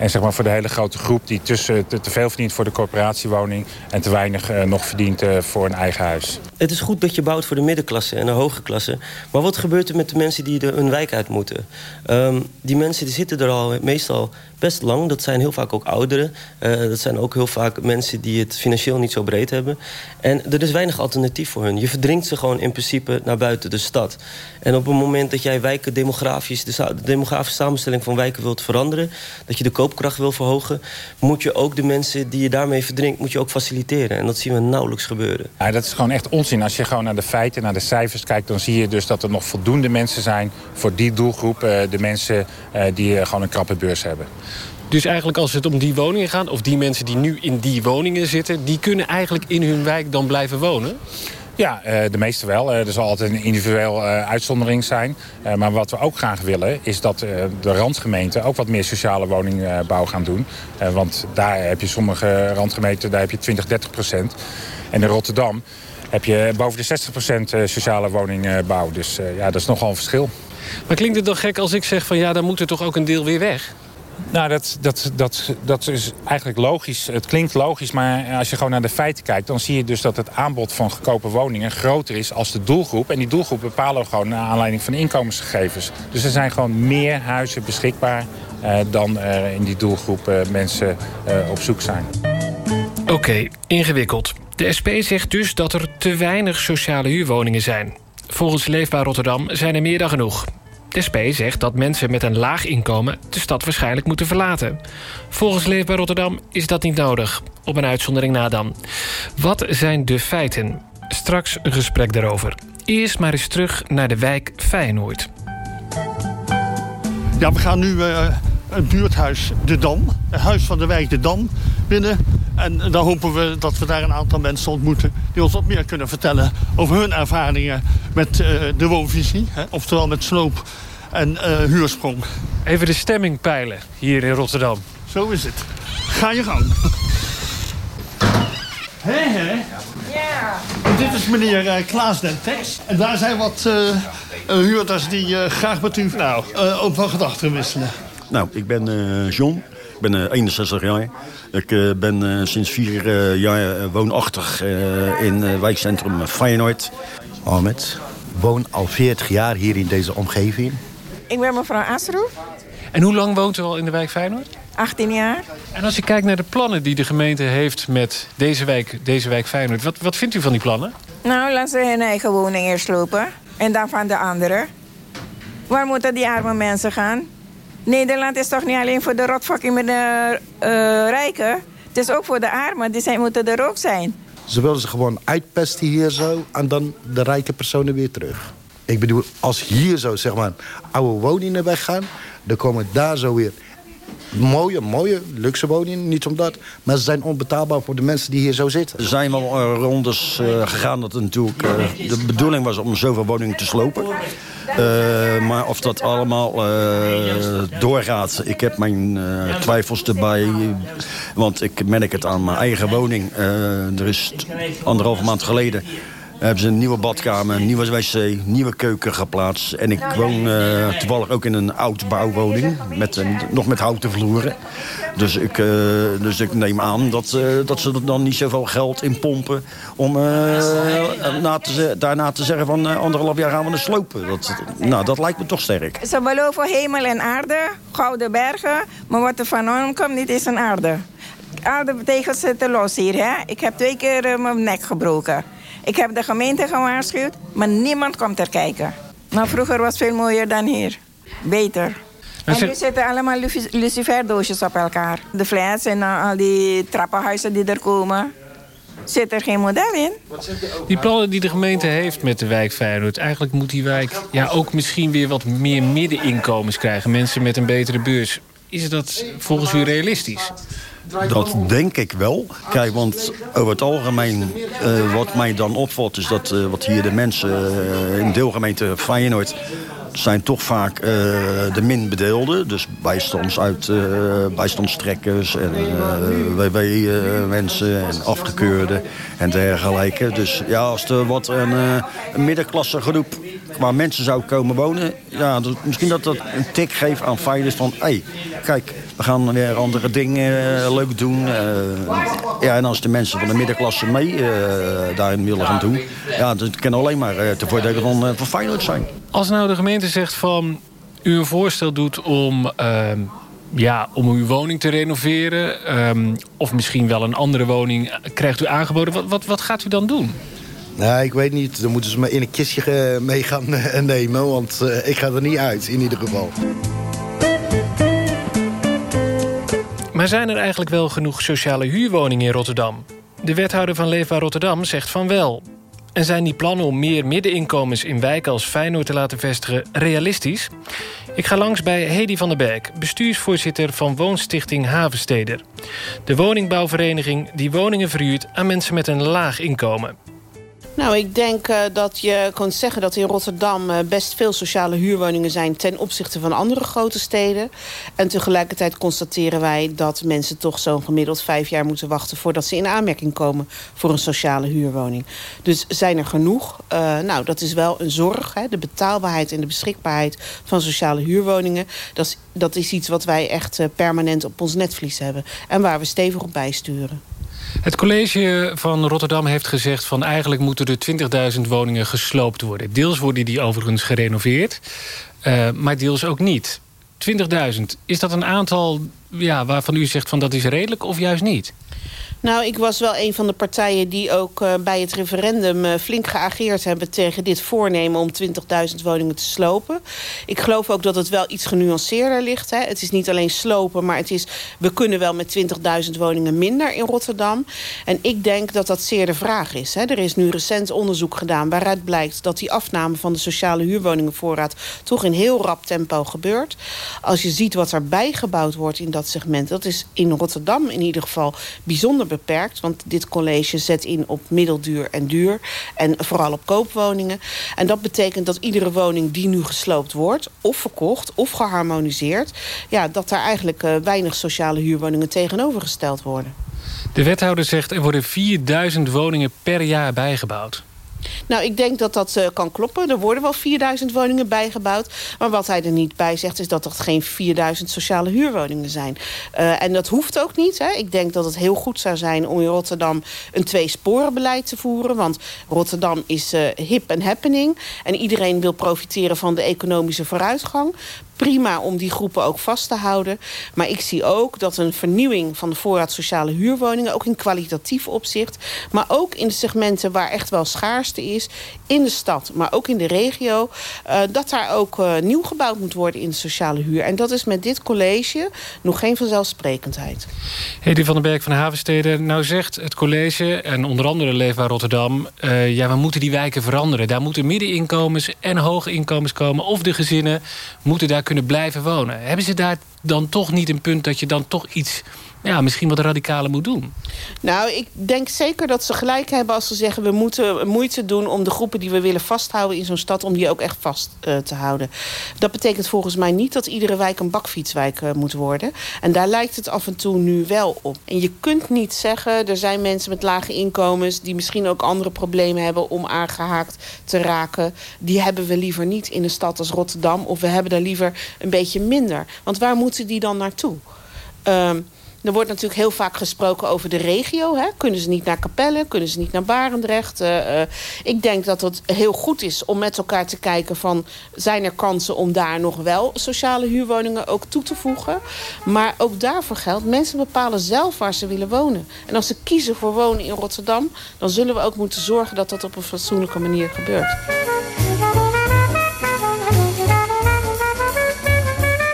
En zeg maar voor de hele grote groep die tussen te, te veel verdient voor de corporatiewoning... en te weinig uh, nog verdient uh, voor een eigen huis. Het is goed dat je bouwt voor de middenklasse en de hoge klasse. Maar wat gebeurt er met de mensen die er een wijk uit moeten? Um, die mensen die zitten er al meestal best lang. Dat zijn heel vaak ook ouderen. Uh, dat zijn ook heel vaak mensen die het financieel niet zo breed hebben. En er is weinig alternatief voor hun. Je verdringt ze gewoon in principe naar buiten de stad. En op het moment dat jij wijken demografisch... de, de demografische samenstelling van wijken wilt veranderen... dat je de koopkracht wil verhogen... moet je ook de mensen die je daarmee verdringt... moet je ook faciliteren. En dat zien we nauwelijks gebeuren. Ja, dat is gewoon echt onzin. Als je gewoon naar de feiten, naar de cijfers kijkt... dan zie je dus dat er nog voldoende mensen zijn... voor die doelgroep, uh, de mensen uh, die uh, gewoon een krappe beurs hebben. Dus eigenlijk als het om die woningen gaat... of die mensen die nu in die woningen zitten... die kunnen eigenlijk in hun wijk dan blijven wonen? Ja, de meeste wel. Er zal altijd een individueel uitzondering zijn. Maar wat we ook graag willen is dat de randgemeenten ook wat meer sociale woningbouw gaan doen. Want daar heb je sommige randgemeenten, daar heb je 20, 30 procent. En in Rotterdam heb je boven de 60% eh, sociale woningbouw. Dus ja, dat is nogal een verschil. Maar klinkt het dan gek als ik zeg van ja, dan moet er toch ook een deel weer weg? Nou, dat, dat, dat, dat is eigenlijk logisch. Het klinkt logisch, maar als je gewoon naar de feiten kijkt... dan zie je dus dat het aanbod van goedkope woningen groter is als de doelgroep. En die doelgroep bepalen we gewoon naar aanleiding van inkomensgegevens. Dus er zijn gewoon meer huizen beschikbaar... Uh, dan in die doelgroep uh, mensen uh, op zoek zijn. Oké, ingewikkeld. De SP zegt dus dat er te weinig sociale huurwoningen zijn. Volgens Leefbaar Rotterdam zijn er meer dan genoeg. De SP zegt dat mensen met een laag inkomen de stad waarschijnlijk moeten verlaten. Volgens Leefbaar Rotterdam is dat niet nodig. Op een uitzondering na dan. Wat zijn de feiten? Straks een gesprek daarover. Eerst maar eens terug naar de wijk Feyenoord. Ja, we gaan nu uh, het buurthuis De Dam. Het huis van de wijk De Dam binnen. En dan hopen we dat we daar een aantal mensen ontmoeten... die ons wat meer kunnen vertellen over hun ervaringen met uh, de woonvisie. Hè, oftewel met sloop en uh, huursprong. Even de stemming peilen hier in Rotterdam. Zo is het. Ga je gang. Hé, hé. Ja. Dit is meneer uh, Klaas Dentex. En daar zijn wat huurders die graag met u nou, ook van gedachten wisselen. Nou, ik ben John. Ik ben 61 jaar. Ik uh, ben uh, sinds vier uh, jaar woonachtig in wijkcentrum Feyenoord. Ahmed, woon al 40 jaar hier in deze omgeving. Ik ben mevrouw Asroef. En hoe lang woont u al in de wijk Feyenoord? 18 jaar. En als je kijkt naar de plannen die de gemeente heeft met deze wijk, deze wijk Feyenoord... Wat, wat vindt u van die plannen? Nou, laten ze hun eigen woning eerst lopen. En dan van de anderen. Waar moeten die arme mensen gaan? Nederland is toch niet alleen voor de rotvakking met de uh, rijken. Het is ook voor de armen. Die zijn, moeten er ook zijn. Ze willen ze gewoon uitpesten hier zo. En dan de rijke personen weer terug. Ik bedoel, als hier zo zeg maar oude woningen weggaan. Dan komen daar zo weer mooie, mooie, luxe woningen, niet omdat. Maar ze zijn onbetaalbaar voor de mensen die hier zo zitten. Er zijn wel uh, rondes uh, gegaan dat natuurlijk uh, de bedoeling was om zoveel woningen te slopen. maar of dat allemaal doorgaat, ik heb mijn twijfels erbij. Want ik merk het aan mijn eigen woning. er is anderhalve maand geleden hebben ze een nieuwe badkamer, een nieuwe wc, nieuwe keuken geplaatst. En ik woon uh, toevallig ook in een oud bouwwoning, met een, nog met houten vloeren. Dus ik, uh, dus ik neem aan dat, uh, dat ze er dan niet zoveel geld in pompen... om na te, daarna te zeggen van anderhalf jaar gaan we het slopen. Dat, nou, dat lijkt me toch sterk. Ze beloven hemel en aarde, gouden bergen... maar wat er van komt, niet is een aarde. Aarde betekent zitten los hier, hè? Ik heb twee keer mijn nek gebroken. Ik heb de gemeente gewaarschuwd, maar niemand komt er kijken. Nou, vroeger was het veel mooier dan hier. Beter. En nu zitten allemaal luciferdoosjes op elkaar. De flats en al die trappenhuizen die er komen. Zit er geen model in? Die plannen die de gemeente heeft met de wijk Feyenoord... eigenlijk moet die wijk ja, ook misschien weer wat meer middeninkomens krijgen. Mensen met een betere beurs. Is dat volgens u realistisch? Dat denk ik wel. Kijk, want over het algemeen, uh, wat mij dan opvalt... is dat uh, wat hier de mensen uh, in deelgemeente Feyenoord zijn toch vaak uh, de minbedeelden. Dus bijstands uit, uh, bijstandstrekkers en uh, WW-mensen en afgekeurden en dergelijke. Dus ja, als er wat een, een middenklasse groep waar mensen zou komen wonen... Ja, dus misschien dat dat een tik geeft aan Feyenoord van... hé, hey, kijk, we gaan weer andere dingen leuk doen. ja, en als de mensen van de middenklasse mee daarin willen gaan doen... ja, dat kan alleen maar te voordelen van, van Feyenoord zijn. Als nou de gemeente zegt van... u een voorstel doet om, uh, ja, om uw woning te renoveren... Um, of misschien wel een andere woning krijgt u aangeboden... wat, wat, wat gaat u dan doen? Nou, ik weet niet. Dan moeten ze me in een kistje mee gaan nemen. Want uh, ik ga er niet uit, in ieder geval. Maar zijn er eigenlijk wel genoeg sociale huurwoningen in Rotterdam? De wethouder van Leefbaar Rotterdam zegt van wel. En zijn die plannen om meer middeninkomens in wijken als Feyenoord te laten vestigen realistisch? Ik ga langs bij Hedy van der Berg, bestuursvoorzitter van Woonstichting Havensteder. De woningbouwvereniging die woningen verhuurt aan mensen met een laag inkomen. Nou, ik denk uh, dat je kunt zeggen dat in Rotterdam uh, best veel sociale huurwoningen zijn... ten opzichte van andere grote steden. En tegelijkertijd constateren wij dat mensen toch zo'n gemiddeld vijf jaar moeten wachten... voordat ze in aanmerking komen voor een sociale huurwoning. Dus zijn er genoeg? Uh, nou, dat is wel een zorg. Hè? De betaalbaarheid en de beschikbaarheid van sociale huurwoningen. Dat is, dat is iets wat wij echt permanent op ons netvlies hebben. En waar we stevig op bijsturen. Het college van Rotterdam heeft gezegd... van eigenlijk moeten er 20.000 woningen gesloopt worden. Deels worden die overigens gerenoveerd, uh, maar deels ook niet. 20.000, is dat een aantal ja, waarvan u zegt van dat is redelijk of juist niet? Nou, ik was wel een van de partijen die ook uh, bij het referendum uh, flink geageerd hebben tegen dit voornemen om 20.000 woningen te slopen. Ik geloof ook dat het wel iets genuanceerder ligt. Hè. Het is niet alleen slopen, maar het is, we kunnen wel met 20.000 woningen minder in Rotterdam. En ik denk dat dat zeer de vraag is. Hè. Er is nu recent onderzoek gedaan waaruit blijkt dat die afname van de sociale huurwoningenvoorraad toch in heel rap tempo gebeurt. Als je ziet wat er bijgebouwd wordt in dat segment, dat is in Rotterdam in ieder geval bijzonder beperkt. Want dit college zet in op middelduur en duur. En vooral op koopwoningen. En dat betekent dat iedere woning die nu gesloopt wordt... of verkocht of geharmoniseerd... Ja, dat daar eigenlijk uh, weinig sociale huurwoningen tegenovergesteld worden. De wethouder zegt er worden 4000 woningen per jaar bijgebouwd. Nou, ik denk dat dat uh, kan kloppen. Er worden wel 4000 woningen bijgebouwd. Maar wat hij er niet bij zegt is dat dat geen 4000 sociale huurwoningen zijn. Uh, en dat hoeft ook niet. Hè. Ik denk dat het heel goed zou zijn om in Rotterdam een tweesporenbeleid te voeren. Want Rotterdam is uh, hip en happening. En iedereen wil profiteren van de economische vooruitgang prima om die groepen ook vast te houden. Maar ik zie ook dat een vernieuwing van de voorraad sociale huurwoningen... ook in kwalitatief opzicht, maar ook in de segmenten waar echt wel schaarste is... in de stad, maar ook in de regio... Uh, dat daar ook uh, nieuw gebouwd moet worden in de sociale huur. En dat is met dit college nog geen vanzelfsprekendheid. Hedy van den Berg van Havenstede, nou zegt het college... en onder andere Leefbaar Rotterdam... Uh, ja, we moeten die wijken veranderen. Daar moeten middeninkomens en hoge inkomens komen... of de gezinnen moeten daar kunnen blijven wonen. Hebben ze daar dan toch niet een punt dat je dan toch iets ja, misschien wat radicaler moet doen? Nou, ik denk zeker dat ze gelijk hebben als ze zeggen... we moeten moeite doen om de groepen die we willen vasthouden in zo'n stad... om die ook echt vast uh, te houden. Dat betekent volgens mij niet dat iedere wijk een bakfietswijk uh, moet worden. En daar lijkt het af en toe nu wel op. En je kunt niet zeggen, er zijn mensen met lage inkomens... die misschien ook andere problemen hebben om aangehaakt te raken. Die hebben we liever niet in een stad als Rotterdam... of we hebben daar liever een beetje minder. Want waar moeten die dan naartoe? Um, er wordt natuurlijk heel vaak gesproken over de regio. Hè? Kunnen ze niet naar Capelle? Kunnen ze niet naar Barendrecht? Uh, ik denk dat het heel goed is om met elkaar te kijken van... zijn er kansen om daar nog wel sociale huurwoningen ook toe te voegen? Maar ook daarvoor geldt, mensen bepalen zelf waar ze willen wonen. En als ze kiezen voor wonen in Rotterdam... dan zullen we ook moeten zorgen dat dat op een fatsoenlijke manier gebeurt.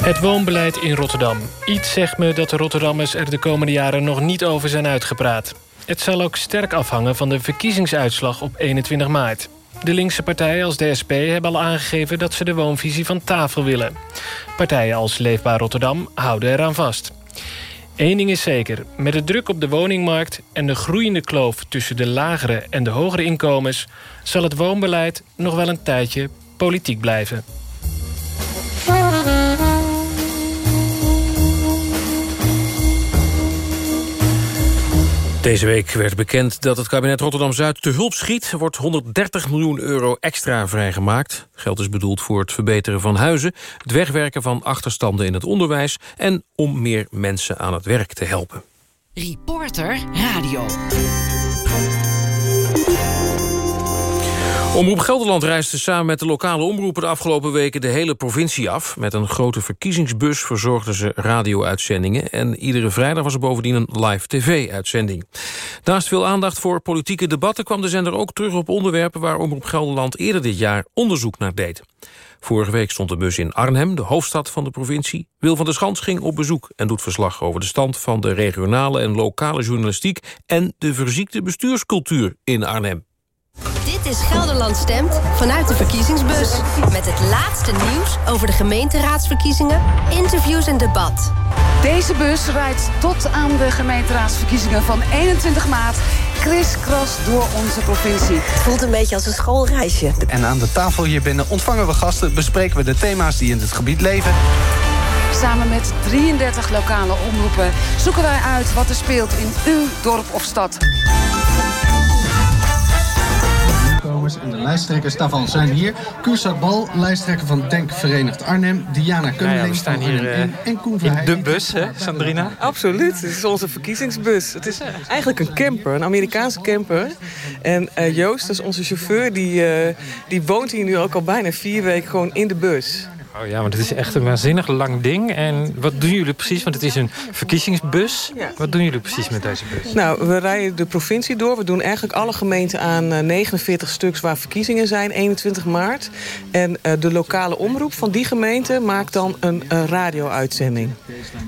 Het woonbeleid in Rotterdam. Iets zegt me dat de Rotterdammers er de komende jaren nog niet over zijn uitgepraat. Het zal ook sterk afhangen van de verkiezingsuitslag op 21 maart. De linkse partijen als de SP hebben al aangegeven dat ze de woonvisie van tafel willen. Partijen als Leefbaar Rotterdam houden eraan vast. Eén ding is zeker, met de druk op de woningmarkt... en de groeiende kloof tussen de lagere en de hogere inkomens... zal het woonbeleid nog wel een tijdje politiek blijven. Deze week werd bekend dat het kabinet Rotterdam-Zuid te hulp schiet. Er wordt 130 miljoen euro extra vrijgemaakt. Geld is bedoeld voor het verbeteren van huizen... het wegwerken van achterstanden in het onderwijs... en om meer mensen aan het werk te helpen. Reporter Radio. Omroep Gelderland reisde samen met de lokale omroepen... de afgelopen weken de hele provincie af. Met een grote verkiezingsbus verzorgden ze radio-uitzendingen... en iedere vrijdag was er bovendien een live tv-uitzending. Naast veel aandacht voor politieke debatten... kwam de zender ook terug op onderwerpen... waar Omroep Gelderland eerder dit jaar onderzoek naar deed. Vorige week stond de bus in Arnhem, de hoofdstad van de provincie. Wil van der Schans ging op bezoek en doet verslag over de stand... van de regionale en lokale journalistiek... en de verziekte bestuurscultuur in Arnhem. Dit is Gelderland Stemt vanuit de verkiezingsbus. Met het laatste nieuws over de gemeenteraadsverkiezingen, interviews en debat. Deze bus rijdt tot aan de gemeenteraadsverkiezingen van 21 maart kriskras door onze provincie. Het voelt een beetje als een schoolreisje. En aan de tafel hier binnen ontvangen we gasten, bespreken we de thema's die in het gebied leven. Samen met 33 lokale omroepen zoeken wij uit wat er speelt in uw dorp of stad. En de lijsttrekkers daarvan zijn hier. Kusa Bal, lijsttrekker van Denk Verenigd Arnhem. Diana Kundeling we staan van hier, eh, in en Koen In de bus, hè, Sandrina? Absoluut, het is onze verkiezingsbus. Het is eigenlijk een camper, een Amerikaanse camper. En eh, Joost, dat is onze chauffeur, die, eh, die woont hier nu ook al bijna vier weken gewoon in de bus. Oh ja, want het is echt een waanzinnig lang ding. En wat doen jullie precies? Want het is een verkiezingsbus. Wat doen jullie precies met deze bus? Nou, we rijden de provincie door. We doen eigenlijk alle gemeenten aan eh, 49 stuks waar verkiezingen zijn, 21 maart. En eh, de lokale omroep van die gemeente maakt dan een eh, radio-uitzending.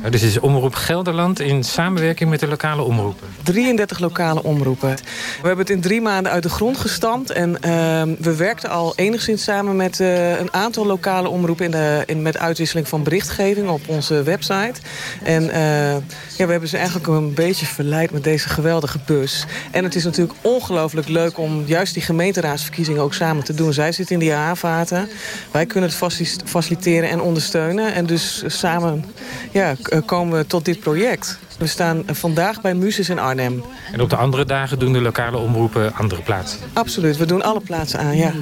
Oh, dus het is Omroep Gelderland in samenwerking met de lokale omroepen. 33 lokale omroepen. We hebben het in drie maanden uit de grond gestampt. En ehm, we werkten al enigszins samen met een aantal lokale omroepen... In de, in, met uitwisseling van berichtgeving op onze website. En eh, ja, we hebben ze eigenlijk een beetje verleid met deze geweldige bus. En het is natuurlijk ongelooflijk leuk om juist die gemeenteraadsverkiezingen ook samen te doen. Zij zitten in die haarvaten. Wij kunnen het faci- faciliteren en ondersteunen. En dus samen ja, eh, komen we tot dit project. We staan vandaag bij Muses in Arnhem. En op de andere dagen doen de lokale omroepen andere plaatsen. Absoluut, we doen alle plaatsen aan, ja.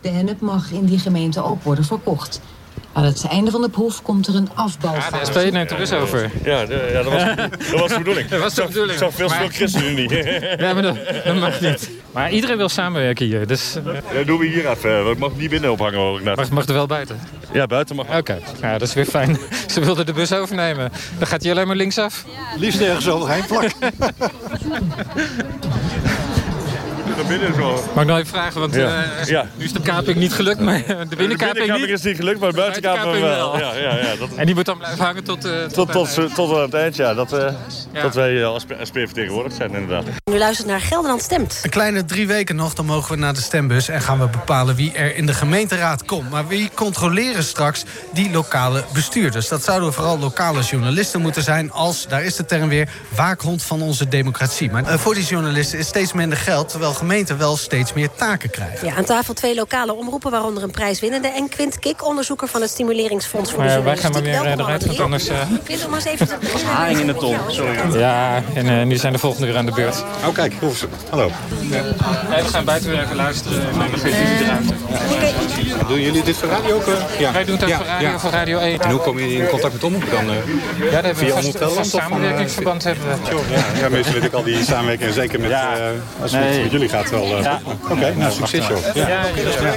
De hennep mag in die gemeente ook worden verkocht. Aan het einde van de proef komt er een afbouwfase. De SP neemt de bus over. Ja, de- ja, dat, was, dat was de bedoeling. [laughs] Dat was de bedoeling. Ik zag veel Maar- veel ChristenUnie. Ja, maar dat, dat mag niet. Maar iedereen wil samenwerken hier. Dus, Ja, doen we hier even. Ik mag niet binnen ophangen hoor ik net. mag, mag er wel buiten? Ja, buiten mag. Oké, ja, dat is weer fijn. Ze wilden de bus overnemen. Dan gaat hij alleen maar linksaf. Liefst nergens overheen vlak. [laughs] Naar binnen zo. Mag ik nog even vragen, want Ja. eh, Ja. nu is de kaping niet gelukt, maar de binnenkaping niet. is niet gelukt, maar de buitenkaping wel. Ja, ja, ja, dat... En die moet dan blijven hangen tot... eh, Tot, tot, aan- tot aan het eind, ja. Dat, eh, Ja. dat wij als SP vertegenwoordigd zijn, inderdaad. U luistert naar Gelderland Stemt. Een kleine drie weken nog, dan mogen we naar de stembus... en gaan we bepalen wie er in de gemeenteraad komt. Maar wie controleren straks die lokale bestuurders? Dat zouden vooral lokale journalisten moeten zijn... als, daar is de term weer, waakhond van onze democratie. Maar voor die journalisten is steeds minder geld... terwijl gemeenten wel steeds meer taken krijgen. Ja, aan tafel twee lokale omroepen, waaronder een prijswinnende... en Quint Kik, onderzoeker van het Stimuleringsfonds voor de Maar wij gaan maar weer eh, eruit, want anders... eh, Quint, om eens even te. [laughs] Haring in de ton, sorry. Ja, en eh, nu zijn de volgende weer aan de beurt. Oh, kijk, hoe is het? Hallo. Nee, we gaan buitenwerken luisteren en dan geven jullie de ruimte. Doen jullie dit voor radio ook? eh? Ja. Wij doen het ook voor radio, voor Radio 1. En hoe komen jullie in contact met omroep dan? eh? Ja, daar hebben we vast, eh, samenwerkingsverband. Hebben we. Ja, ja, meestal weet ik al die samenwerking, zeker met, Ja. eh, als het Nee. met jullie gaat wel. eh, Ja. Oké, nou succes joh. Ja, ja, ja.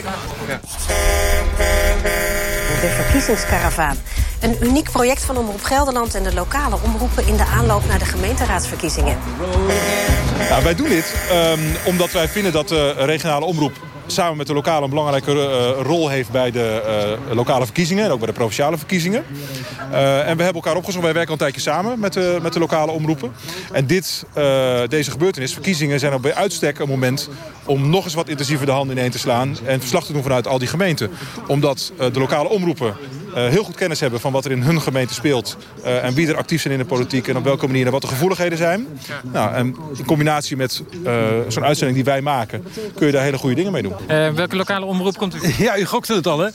De verkiezingskaravaan. Een uniek project van Omroep Gelderland en de lokale omroepen... in de aanloop naar de gemeenteraadsverkiezingen. Nou, wij doen dit ehm, omdat wij vinden dat de regionale omroep samen met de lokale een belangrijke eh, rol heeft bij de eh, lokale verkiezingen en ook bij de provinciale verkiezingen. Eh, en we hebben elkaar opgezocht. Wij werken al een tijdje samen met de, met de lokale omroepen. En dit, deze gebeurtenis, verkiezingen, zijn ook bij uitstek een moment om nog eens wat intensiever de handen ineen te slaan en verslag te doen vanuit al die gemeenten. Omdat de lokale omroepen heel goed kennis hebben van wat er in hun gemeente speelt. eh, en wie er actief zijn in de politiek en op welke manier en wat de gevoeligheden zijn. Nou, en in combinatie met eh, zo'n uitzending die wij maken, kun je daar hele goede dingen mee doen. Eh, welke lokale omroep komt u? [laughs] Ja, u gokte het al, hè?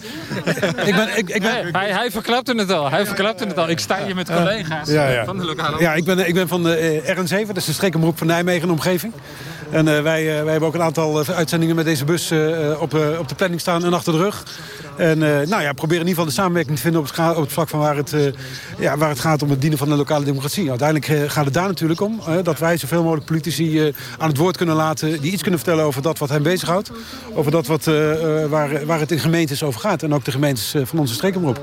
ik ben, ik, ik ben... hij, hij verklapte het al. Hij verklapte het al. Ik sta hier met collega's ja, ja. van de lokale omroep. Ja, ik ben, ik ben van de eh, RN7, dat is de streekomroep van Nijmegen en omgeving. En eh, wij, eh, wij hebben ook een aantal eh, uitzendingen met deze bus eh, op, eh, op de planning staan en achter de rug. En eh, nou ja, proberen in ieder geval de samenwerking te vinden op het, op het vlak van waar het, eh, ja, waar het gaat om het dienen van de lokale democratie. Uiteindelijk eh, gaat het daar natuurlijk om dat wij zoveel mogelijk politici aan het woord kunnen laten. Die iets kunnen vertellen over dat wat hen bezighoudt. Over dat wat, waar, waar het in gemeentes over gaat. En ook de gemeentes van onze streekomroep.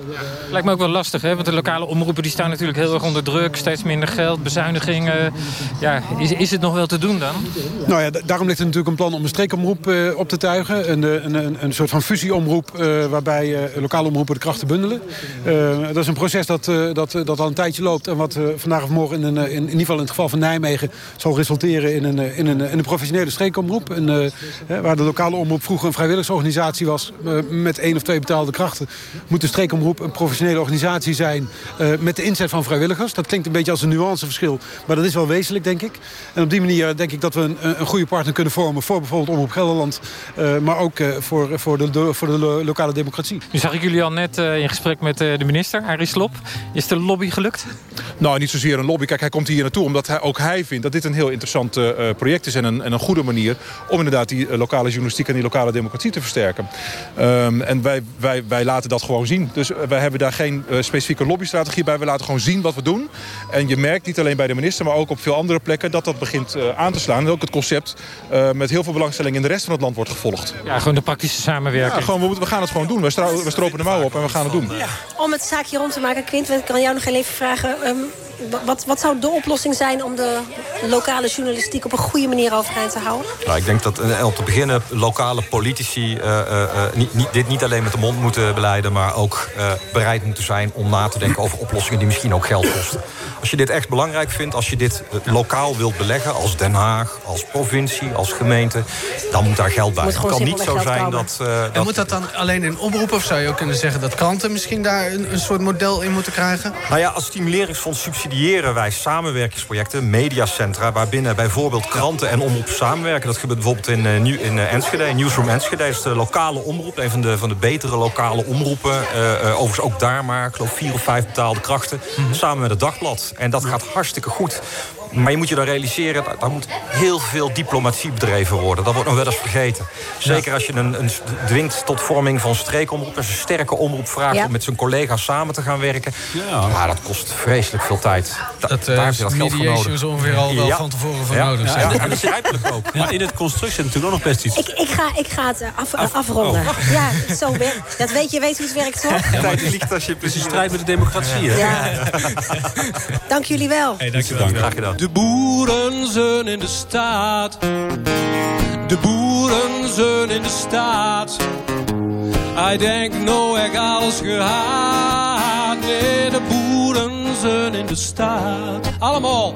Lijkt me ook wel lastig, hè? want de lokale omroepen die staan natuurlijk heel erg onder druk. Steeds minder geld, bezuinigingen. Ja, is, is het nog wel te doen dan? Nou ja, da- daarom ligt er natuurlijk een plan om een streekomroep op te tuigen. Een, een, een, een soort van fusieomroep eh, bij uh, lokale omroepen de krachten bundelen. Uh, dat is een proces dat, uh, dat, dat al een tijdje loopt... en wat vandaag of morgen, in, een, in, in, ieder geval in het geval van Nijmegen... zal resulteren in een, in een, in een professionele streekomroep. Waar de lokale omroep vroeger een vrijwilligersorganisatie was... met één of twee betaalde krachten... moet de streekomroep een professionele organisatie zijn... met de inzet van vrijwilligers. Dat klinkt een beetje als een nuanceverschil, maar dat is wel wezenlijk, denk ik. En op die manier denk ik dat we een, een goede partner kunnen vormen... voor bijvoorbeeld Omroep Gelderland, maar ook voor, voor, de, voor de lokale democratie. Nu zag ik jullie al net uh, in gesprek met uh, de minister, Arie Slob. Is de lobby gelukt? Nou, niet zozeer een lobby. Kijk, hij komt hier naartoe omdat hij, ook hij vindt dat dit een heel interessant uh, project is... En een, en een goede manier om inderdaad die lokale journalistiek en die lokale democratie te versterken. Um, en wij, wij, wij laten dat gewoon zien. Dus wij hebben daar geen specifieke lobbystrategie bij. We laten gewoon zien wat we doen. En je merkt niet alleen bij de minister, maar ook op veel andere plekken... dat dat begint aan te slaan. En ook het concept met heel veel belangstelling in de rest van het land wordt gevolgd. Ja, gewoon de praktische samenwerking. Ja, gewoon, we, we gaan het gewoon doen. We, stropen de mouw op en we gaan het doen. Om het zaakje rond te maken, Quint, ik kan jou nog even vragen... Um, wat, wat zou de oplossing zijn om de lokale journalistiek op een goede manier overeind te houden? Nou, ik denk dat om te beginnen lokale politici uh, uh, niet, niet, dit niet alleen met de mond moeten beleiden... maar ook uh, bereid moeten zijn om na te denken over oplossingen die misschien ook geld kosten. Als je dit echt belangrijk vindt, als je dit lokaal wilt beleggen... als Den Haag, als provincie, als gemeente, dan moet daar geld bij. Het kan niet zo zijn dat, dat... En moet dat dan alleen in oproepen? Of zou je ook kunnen zeggen dat kranten misschien daar een, een soort model in moeten krijgen? Nou ja, als stimuleringsfonds subsidiëren wij samenwerkingsprojecten, mediacentra... waarbinnen bijvoorbeeld kranten en omroep samenwerken. Dat gebeurt bijvoorbeeld in, uh, in uh, Enschede. Newsroom Enschede is de lokale omroep. Een van de, van de betere lokale omroepen. Uh, overigens ook daar maar, ik geloof vier of vijf betaalde krachten. Mm -hmm. Samen met het Dagblad. En dat gaat hartstikke goed. Maar je moet je dan realiseren, daar moet heel veel diplomatie bedreven worden. Dat wordt nog wel eens vergeten. Zeker als je een, een dwingt tot vorming van streekomroep... als een sterke omroep vraagt ja. om met zijn collega's samen te gaan werken. Ja. ja dat kost vreselijk veel tijd. Da dat, uh, daar heb je dat geld voor nodig. is ongeveer al wel ja. van tevoren voor nodig zijn. Ja, dat is begrijpelijk ook. Maar in het construct zit natuurlijk ook nog best iets. Ik, ik, ga, ik ga het af, af, afronden. Oh. Ja, zo werkt Dat weet je, weet hoe het werkt, toch? Ja, tijd ligt als je precies strijd met de democratie. Ja. Dank jullie wel. Hey, dank je wel. Graag gedaan. De boerenzoon in de staat. De boerenzoon in de staat. Hij denkt, nou ik alles. Nee, de boerenzoon in de staat. Allemaal.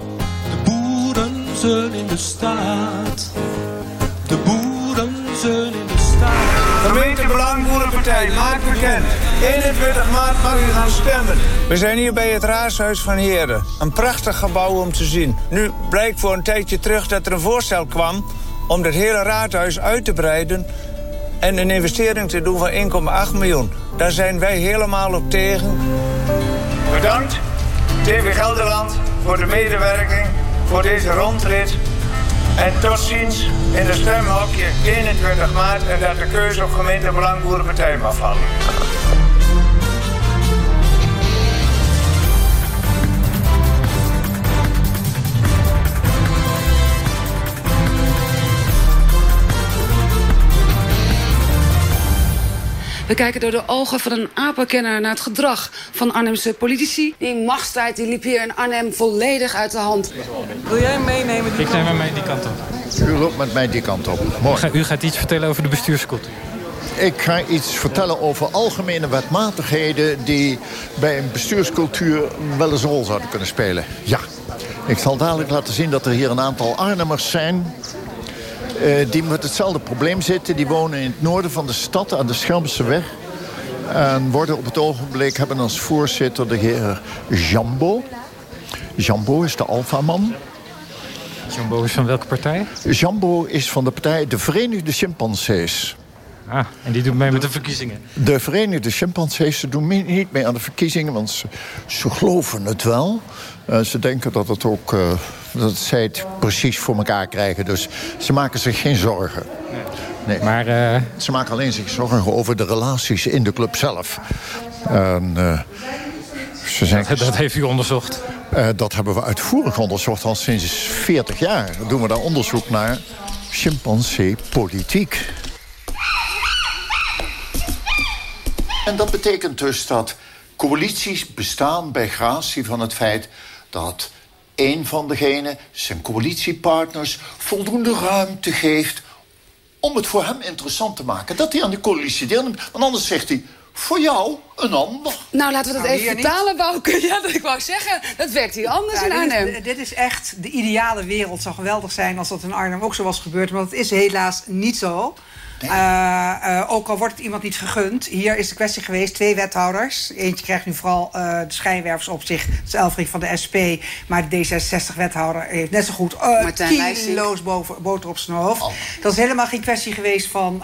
De boerenzoon in de staat. De boerenzoon in de staat. Gemeente Boerenpartij, maakt bekend. 21 maart mag u gaan stemmen. We zijn hier bij het Raashuis van Heerden. Een prachtig gebouw om te zien. Nu blijkt voor een tijdje terug dat er een voorstel kwam... om het hele raadhuis uit te breiden... en een investering te doen van 1,8 miljoen. Daar zijn wij helemaal op tegen. Bedankt, TV Gelderland, voor de medewerking... voor deze rondrit en tot ziens in de stemhokje 21 maart en dat de keuze op gemeente Belang Boerenpartij mag vallen. We kijken door de ogen van een apenkenner naar het gedrag van Arnhemse politici. Die machtsstrijd die liep hier in Arnhem volledig uit de hand. Wil jij meenemen? Ik neem hem mee die kant op. U loopt met mij die kant op. Mooi. U gaat iets vertellen over de bestuurscultuur. Ik ga iets vertellen over algemene wetmatigheden... die bij een bestuurscultuur wel eens een rol zouden kunnen spelen. Ja. Ik zal dadelijk laten zien dat er hier een aantal Arnhemmers zijn... Uh, die met hetzelfde probleem zitten. Die wonen in het noorden van de stad, aan de Schelmseweg. En worden op het ogenblik, hebben als voorzitter de heer Jambo. Jambo is de alfaman. Jambo is van welke partij? Jambo is van de partij De Verenigde Chimpansees. Ah, en die doen mee met de verkiezingen? De Verenigde Chimpansees doen mee, niet mee aan de verkiezingen... want ze, ze geloven het wel. Uh, ze denken dat, het ook, uh, dat zij het precies voor elkaar krijgen. Dus ze maken zich geen zorgen. Nee. Maar, uh... Ze maken alleen zich zorgen over de relaties in de club zelf. En, ze zijn... dat, [laughs] dat heeft u onderzocht? dat hebben we uitvoerig onderzocht. Al sinds 40 jaar doen we daar onderzoek naar chimpansee-politiek. En dat betekent dus dat coalities bestaan bij gratie van het feit... dat een van degenen zijn coalitiepartners voldoende ruimte geeft... om het voor hem interessant te maken. Dat hij aan de coalitie deelneemt. Want anders zegt hij, Voor jou een ander. Nou, laten we dat Nou, even vertalen, Bouke. [laughs] Ja, dat ik wou zeggen. Dat werkt hier anders Ja, in dit, Arnhem. is, dit is echt de ideale wereld. Het zou geweldig zijn als dat in Arnhem ook zo was gebeurd. Maar dat is helaas niet zo. Eh, eh, ook al wordt het iemand niet gegund. Hier is de kwestie geweest, twee wethouders. Eentje krijgt nu vooral eh, de schijnwerpers op zich. Dat is van de SP. Maar de D66-wethouder heeft net zo goed kilo's boven, boter op zijn hoofd. Dat is helemaal geen kwestie geweest van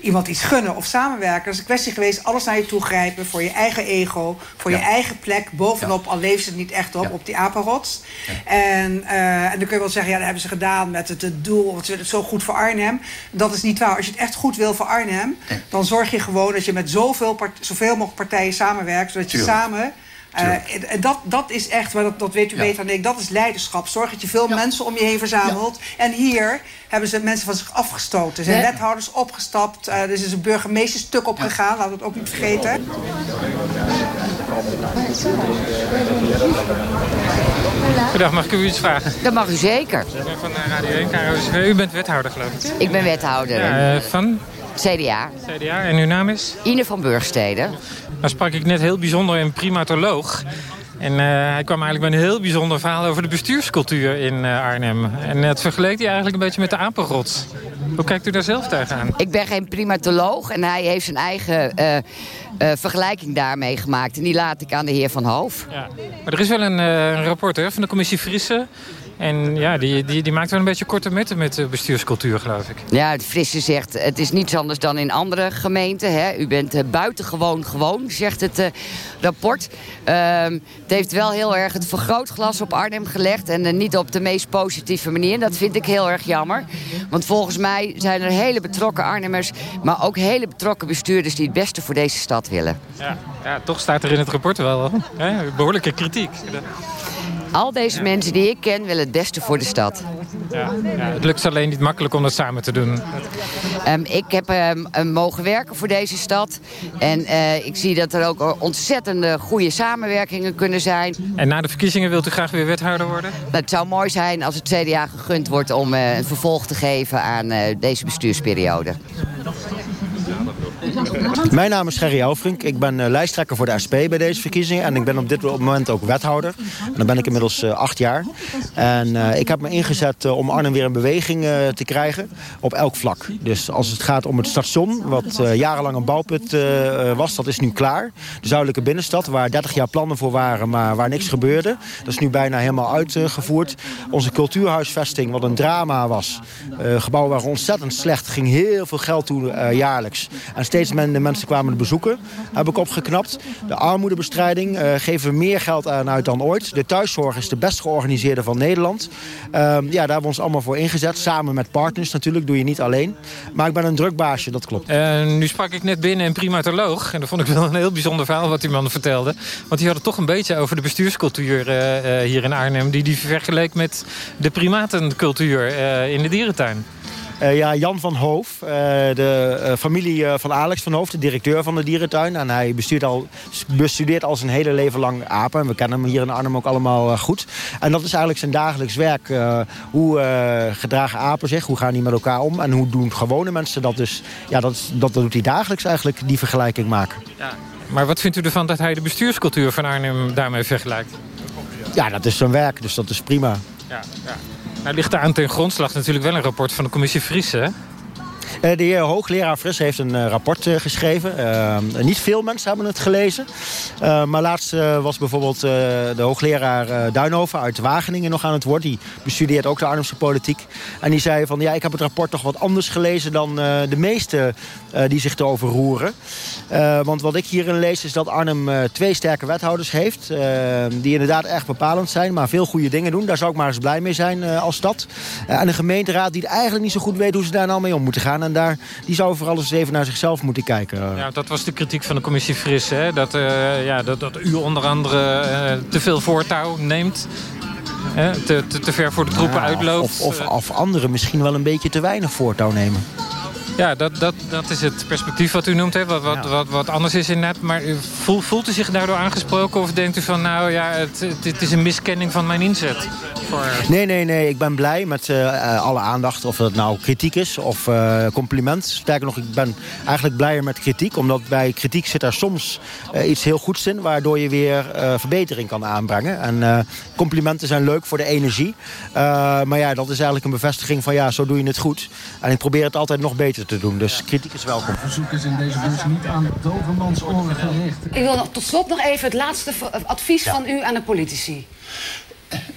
iemand iets gunnen of samenwerken. Dat is een kwestie geweest alles naar je toe grijpen voor je eigen ego, voor je eigen plek. Bovenop, al leeft ze het niet echt op, op die apenrots. En, en dan kun je wel zeggen, ja, dat hebben ze gedaan met het, het doel, want ze willen het zo goed voor Arnhem. Dat is niet waar. Als je het echt goed wil voor Arnhem, dan zorg je gewoon dat je met zoveel, part- zoveel mogelijk partijen samenwerkt, zodat je Tuurlijk. samen. Eh, en dat, dat is echt, maar dat, dat weet u Ja. beter dan ik, dat is leiderschap. Zorg dat je veel mensen om je heen verzamelt. En hier hebben ze mensen van zich afgestoten. Er zijn wethouders opgestapt. eh, er is een burgemeesterstuk opgegaan, laten we het ook niet vergeten. Goedendag, mag ik u iets vragen? Dat mag u zeker. Ik ben van eh, Radio 1, KRO. U bent wethouder, geloof ik. Ik ben wethouder. Ja, eh, van CDA. CDA. En uw naam is? Ine van Burgstede. Nou sprak ik net heel bijzonder een primatoloog. En eh, hij kwam eigenlijk met een heel bijzonder verhaal over de bestuurscultuur in eh, Arnhem. En het vergeleek hij eigenlijk een beetje met de apenrots. Hoe kijkt u daar zelf tegenaan? Ik ben geen primatoloog en hij heeft zijn eigen eh, vergelijking daarmee gemaakt. En die laat ik aan de heer Van Hoof. Ja. Maar er is wel een, een rapport hè, van de commissie Frisse. En ja, die, die, die maakt wel een beetje korte metten met de bestuurscultuur, geloof ik. Ja, het Frisse zegt, het is niets anders dan in andere gemeenten. Hè. U bent eh, buitengewoon gewoon, zegt het eh, rapport. Ehm, het heeft wel heel erg het vergrootglas op Arnhem gelegd... en eh, niet op de meest positieve manier. Dat vind ik heel erg jammer. Want volgens mij zijn er hele betrokken Arnhemmers... maar ook hele betrokken bestuurders die het beste voor deze stad willen. Ja, ja toch staat er in het rapport wel hè, behoorlijke kritiek. Al deze mensen die ik ken willen het beste voor de stad. Ja, ja, het lukt alleen niet makkelijk om dat samen te doen. Ehm, ik heb ehm, eh, mogen werken voor deze stad. En eh, ik zie dat er ook ontzettende goede samenwerkingen kunnen zijn. En na de verkiezingen wilt u graag weer wethouder worden? Het zou mooi zijn als het CDA gegund wordt om eh, een vervolg te geven aan deze bestuursperiode. [laughs] Mijn naam is Gerry Elfrink. Ik ben eh, lijsttrekker voor de SP bij deze verkiezingen. En ik ben op dit moment ook wethouder. En dan ben ik inmiddels eh, acht jaar. En eh, ik heb me ingezet om Arnhem weer in beweging te krijgen. Op elk vlak. Dus als het gaat om het station, wat jarenlang een bouwput was, dat is nu klaar. De zuidelijke binnenstad, waar 30 jaar plannen voor waren, maar waar niks gebeurde. Dat is nu bijna helemaal uitgevoerd. Onze cultuurhuisvesting, wat een drama was. Gebouwen waren ontzettend slecht. ging heel veel geld toe jaarlijks. En steeds minder mensen kwamen bezoeken. Heb ik opgeknapt. De armoedebestrijding eh, geven we meer geld aan uit dan ooit. De thuiszorg is de best georganiseerde van Nederland. Ehm, ja, daar hebben we ons allemaal voor ingezet. Samen met partners natuurlijk, doe je niet alleen. Maar ik ben een drukbaasje, dat klopt. Nu sprak ik net binnen een primatoloog. En dat vond ik wel een heel bijzonder verhaal wat die man vertelde. Want die had het toch een beetje over de bestuurscultuur eh, eh, hier in Arnhem. Die die vergeleek met de primatencultuur in de dierentuin. Eh, ja, Jan van Hoof, eh, de eh, familie van Alex van Hoof, de directeur van de dierentuin. En hij bestuurt al, bestudeert al zijn hele leven lang apen. En we kennen hem hier in Arnhem ook allemaal goed. En dat is eigenlijk zijn dagelijks werk. hoe gedragen apen zich, hoe gaan die met elkaar om... en hoe doen gewone mensen dat dus. Ja, dat, dat doet hij dagelijks eigenlijk, die vergelijking maken. Ja. Maar wat vindt u ervan dat hij de bestuurscultuur van Arnhem daarmee vergelijkt? Ja, dat is zijn werk, dus dat is prima. Ja, ja. Nou ligt daar aan ten grondslag natuurlijk wel een rapport van de commissie Friese. hè? Eh, de heer hoogleraar Fris heeft een eh, rapport eh, geschreven. Niet veel mensen hebben het gelezen. Maar laatst was bijvoorbeeld de hoogleraar Duinhoven uit Wageningen nog aan het woord. Die bestudeert ook de Arnhemse politiek. En die zei van ja, ik heb het rapport toch wat anders gelezen dan de meesten eh, die zich erover roeren. Eh, want wat ik hierin lees is dat Arnhem eh, twee sterke wethouders heeft. die inderdaad erg bepalend zijn, maar veel goede dingen doen. Daar zou ik maar eens blij mee zijn als stad. En een gemeenteraad die eigenlijk niet zo goed weet hoe ze daar nou mee om moeten gaan. En daar, die zou vooral eens even naar zichzelf moeten kijken. Ja, dat was de kritiek van de commissie Frisse. Hè? Dat, ja, dat, dat u onder andere te veel voortouw neemt. Hè? Te, te, te ver voor de troepen Ja, uitloopt. Of, of, of anderen misschien wel een beetje te weinig voortouw nemen. Ja, dat, dat, dat is het perspectief wat u noemt, hè? Wat, wat, wat, wat anders is inderdaad. Maar u voelt, voelt u zich daardoor aangesproken of denkt u van... nou ja, het, het, het is een miskenning van mijn inzet? Voor... Nee, nee, nee. Ik ben blij met uh, alle aandacht. Of het nou kritiek is of uh, compliment. Sterker nog, ik ben eigenlijk blijer met kritiek. Omdat bij kritiek zit er soms uh, iets heel goeds in... waardoor je weer verbetering kan aanbrengen. En complimenten zijn leuk voor de energie. maar ja, dat is eigenlijk een bevestiging van... ja, zo doe je het goed. En ik probeer het altijd nog beter te doen. Dus kritiek is welkom. Verzoek is in deze bus niet aan dovermans oren gericht. Ik wil nog tot slot nog even het laatste advies ja. van u aan de politici.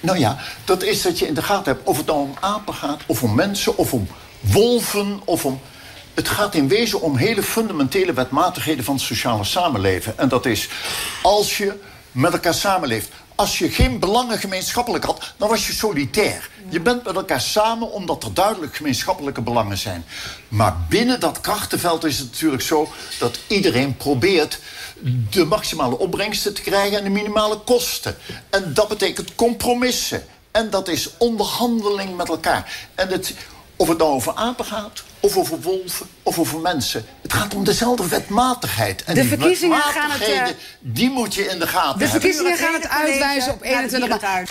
Nou ja, dat is dat je in de gaten hebt of het nou om apen gaat... of om mensen, of om wolven, of om... Het gaat in wezen om hele fundamentele wetmatigheden van het sociale samenleven. En dat is, als je met elkaar samenleeft... Als je geen belangen gemeenschappelijk had, dan was je solitair. Je bent met elkaar samen omdat er duidelijk gemeenschappelijke belangen zijn. Maar binnen dat krachtenveld is het natuurlijk zo... dat iedereen probeert de maximale opbrengsten te krijgen... en de minimale kosten. En dat betekent compromissen. En dat is onderhandeling met elkaar. En het, of het nou over apen gaat, of over wolven, of over mensen. Het gaat om dezelfde wetmatigheid. En de verkiezingen gaan het... Uh, die moet je in de gaten De verkiezingen gaan het uitwijzen op 21 maart.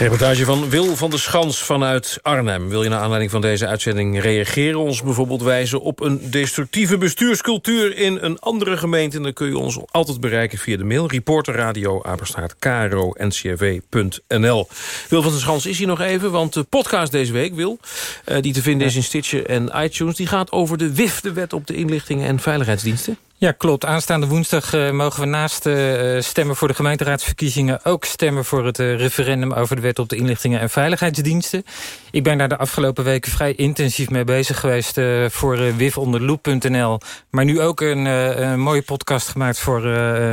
Reportage van Wil van der Schans vanuit Arnhem. Wil je naar aanleiding van deze uitzending reageren? Ons bijvoorbeeld wijzen op een destructieve bestuurscultuur... in een andere gemeente? Dan kun je ons altijd bereiken via de mail... reporterradio, ncrv.nl. Wil van der Schans is hier nog even, want de podcast deze week, Wil... Uh, die te vinden is in Stitcher en iTunes... die gaat over de WIF, de Wet op de Inlichtingen en Veiligheidsdiensten. Ja, klopt. Aanstaande woensdag uh, mogen we naast uh, stemmen voor de gemeenteraadsverkiezingen... ook stemmen voor het uh, referendum over de wet op de inlichtingen en veiligheidsdiensten. Ik ben daar de afgelopen weken vrij intensief mee bezig geweest... voor wifonderloop.nl. Maar nu ook een, een, mooie podcast gemaakt voor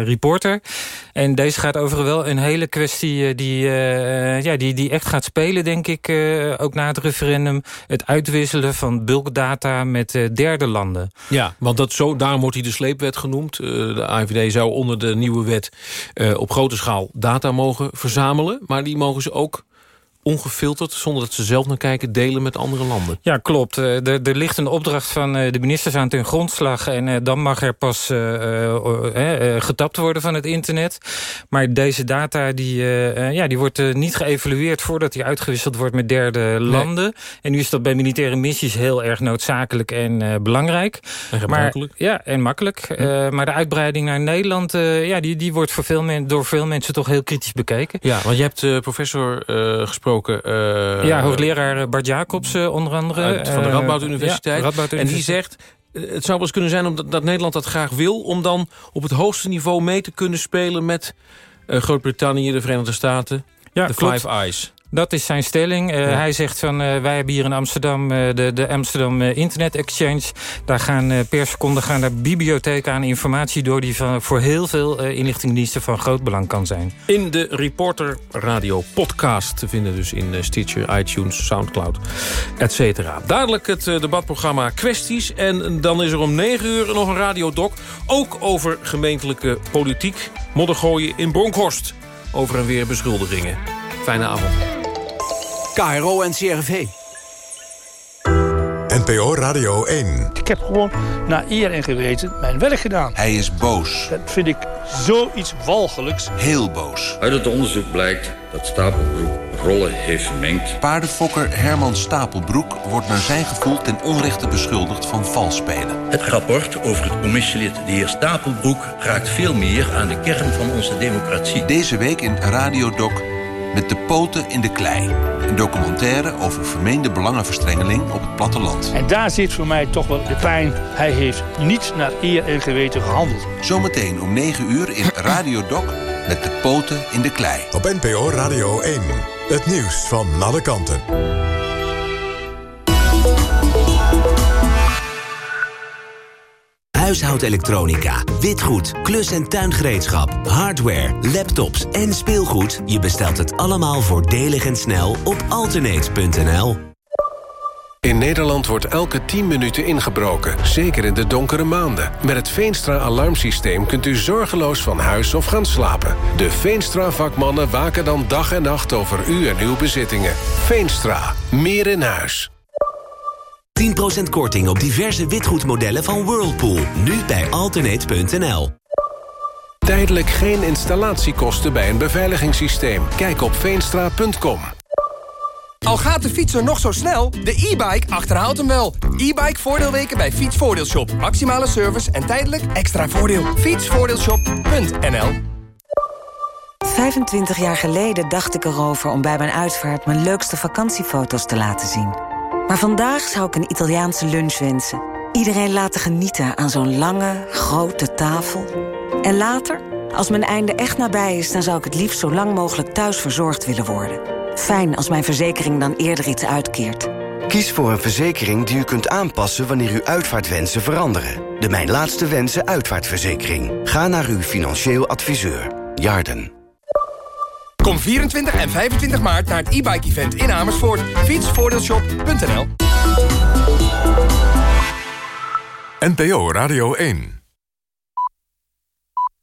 Reporter. En deze gaat over wel een hele kwestie die, ja, die, die echt gaat spelen, denk ik. ook na het referendum. Het uitwisselen van bulkdata met derde landen. Ja, want dat zo, daarom wordt hij de sleep wet genoemd. Uh, de AIVD zou onder de nieuwe wet uh, op grote schaal data mogen verzamelen. Maar die mogen ze ook ongefilterd, zonder dat ze zelf naar kijken, delen met andere landen. Ja, klopt. Er, er ligt een opdracht van de ministers aan ten grondslag... en dan mag er pas uh, getapt worden van het internet. Maar deze data die, ja, die wordt niet geëvalueerd... voordat die uitgewisseld wordt met derde landen. En nu is dat bij militaire missies heel erg noodzakelijk en belangrijk. En maar. Ja, en makkelijk. Hm. maar de uitbreiding naar Nederland... ja, die, die wordt voor veel men, door veel mensen toch heel kritisch bekeken. Ja, want je hebt professor gesproken uh, ja, hoogleraar Bart Jacobs uh, onder andere. Uit, van de Radboud Universiteit. Ja, Radboud en die zegt, het zou wel eens kunnen zijn omdat, dat Nederland dat graag wil... om dan op het hoogste niveau mee te kunnen spelen met Groot-Brittannië, de Verenigde Staten... Ja, de klopt. Five Eyes. Dat is zijn stelling. Uh, ja. Hij zegt van, uh, wij hebben hier in Amsterdam uh, de, de Amsterdam Internet Exchange. Daar gaan per seconde gaan daar bibliotheken aan informatie door... die van, voor heel veel inlichtingendiensten van groot belang kan zijn. In de Reporter Radio podcast te vinden dus in Stitcher, iTunes, Soundcloud, et cetera. Dadelijk het debatprogramma Kwesties. En dan is er om 9 uur nog een radiodoc. Ook over gemeentelijke politiek. Moddergooien in Bronkhorst. Over en weer beschuldigingen. Fijne avond. KRO en CRV. NPO Radio 1. Ik heb gewoon naar eer en geweten mijn werk gedaan. Hij is boos. Dat vind ik zoiets walgelijks. Heel boos. Uit het onderzoek blijkt dat Stapelbroek rollen heeft vermengd. Paardenfokker Herman Stapelbroek wordt naar zijn gevoel ten onrechte beschuldigd van vals spelen. Het rapport over het commissielid de heer Stapelbroek raakt veel meer aan de kern van onze democratie. Deze week in Radiodoc met de poten in de klei. Een documentaire over vermeende belangenverstrengeling op het platteland. En daar zit voor mij toch wel de pijn. Hij heeft niet naar eer en geweten gehandeld. Zometeen om 9 uur in Radio Doc met de poten in de klei. Op NPO Radio 1. Het nieuws van alle kanten. Huishoudelektronica, witgoed, klus- en tuingereedschap, hardware, laptops en speelgoed. Je bestelt het allemaal voordelig en snel op alternate.nl. In Nederland wordt elke 10 minuten ingebroken, zeker in de donkere maanden. Met het Veenstra-alarmsysteem kunt u zorgeloos van huis of gaan slapen. De Veenstra-vakmannen waken dan dag en nacht over u en uw bezittingen. Veenstra, meer in huis. 10% korting op diverse witgoedmodellen van Whirlpool. Nu bij alternate.nl. Tijdelijk geen installatiekosten bij een beveiligingssysteem. Kijk op veenstra.com. Al gaat de fietser nog zo snel, de e-bike achterhaalt hem wel. E-bike voordeelweken bij Fietsvoordeelshop. Maximale service en tijdelijk extra voordeel. Fietsvoordeelshop.nl 25 jaar geleden dacht ik erover om bij mijn uitvaart... mijn leukste vakantiefoto's te laten zien. Maar vandaag zou ik een Italiaanse lunch wensen. Iedereen laten genieten aan zo'n lange, grote tafel. En later, als mijn einde echt nabij is... dan zou ik het liefst zo lang mogelijk thuis verzorgd willen worden. Fijn als mijn verzekering dan eerder iets uitkeert. Kies voor een verzekering die u kunt aanpassen wanneer uw uitvaartwensen veranderen. De Mijn Laatste Wensen uitvaartverzekering. Ga naar uw financieel adviseur. Jarden. Kom 24 en 25 maart naar het e-bike-event in Amersfoort. Fietsvoordeelshop.nl NPO Radio 1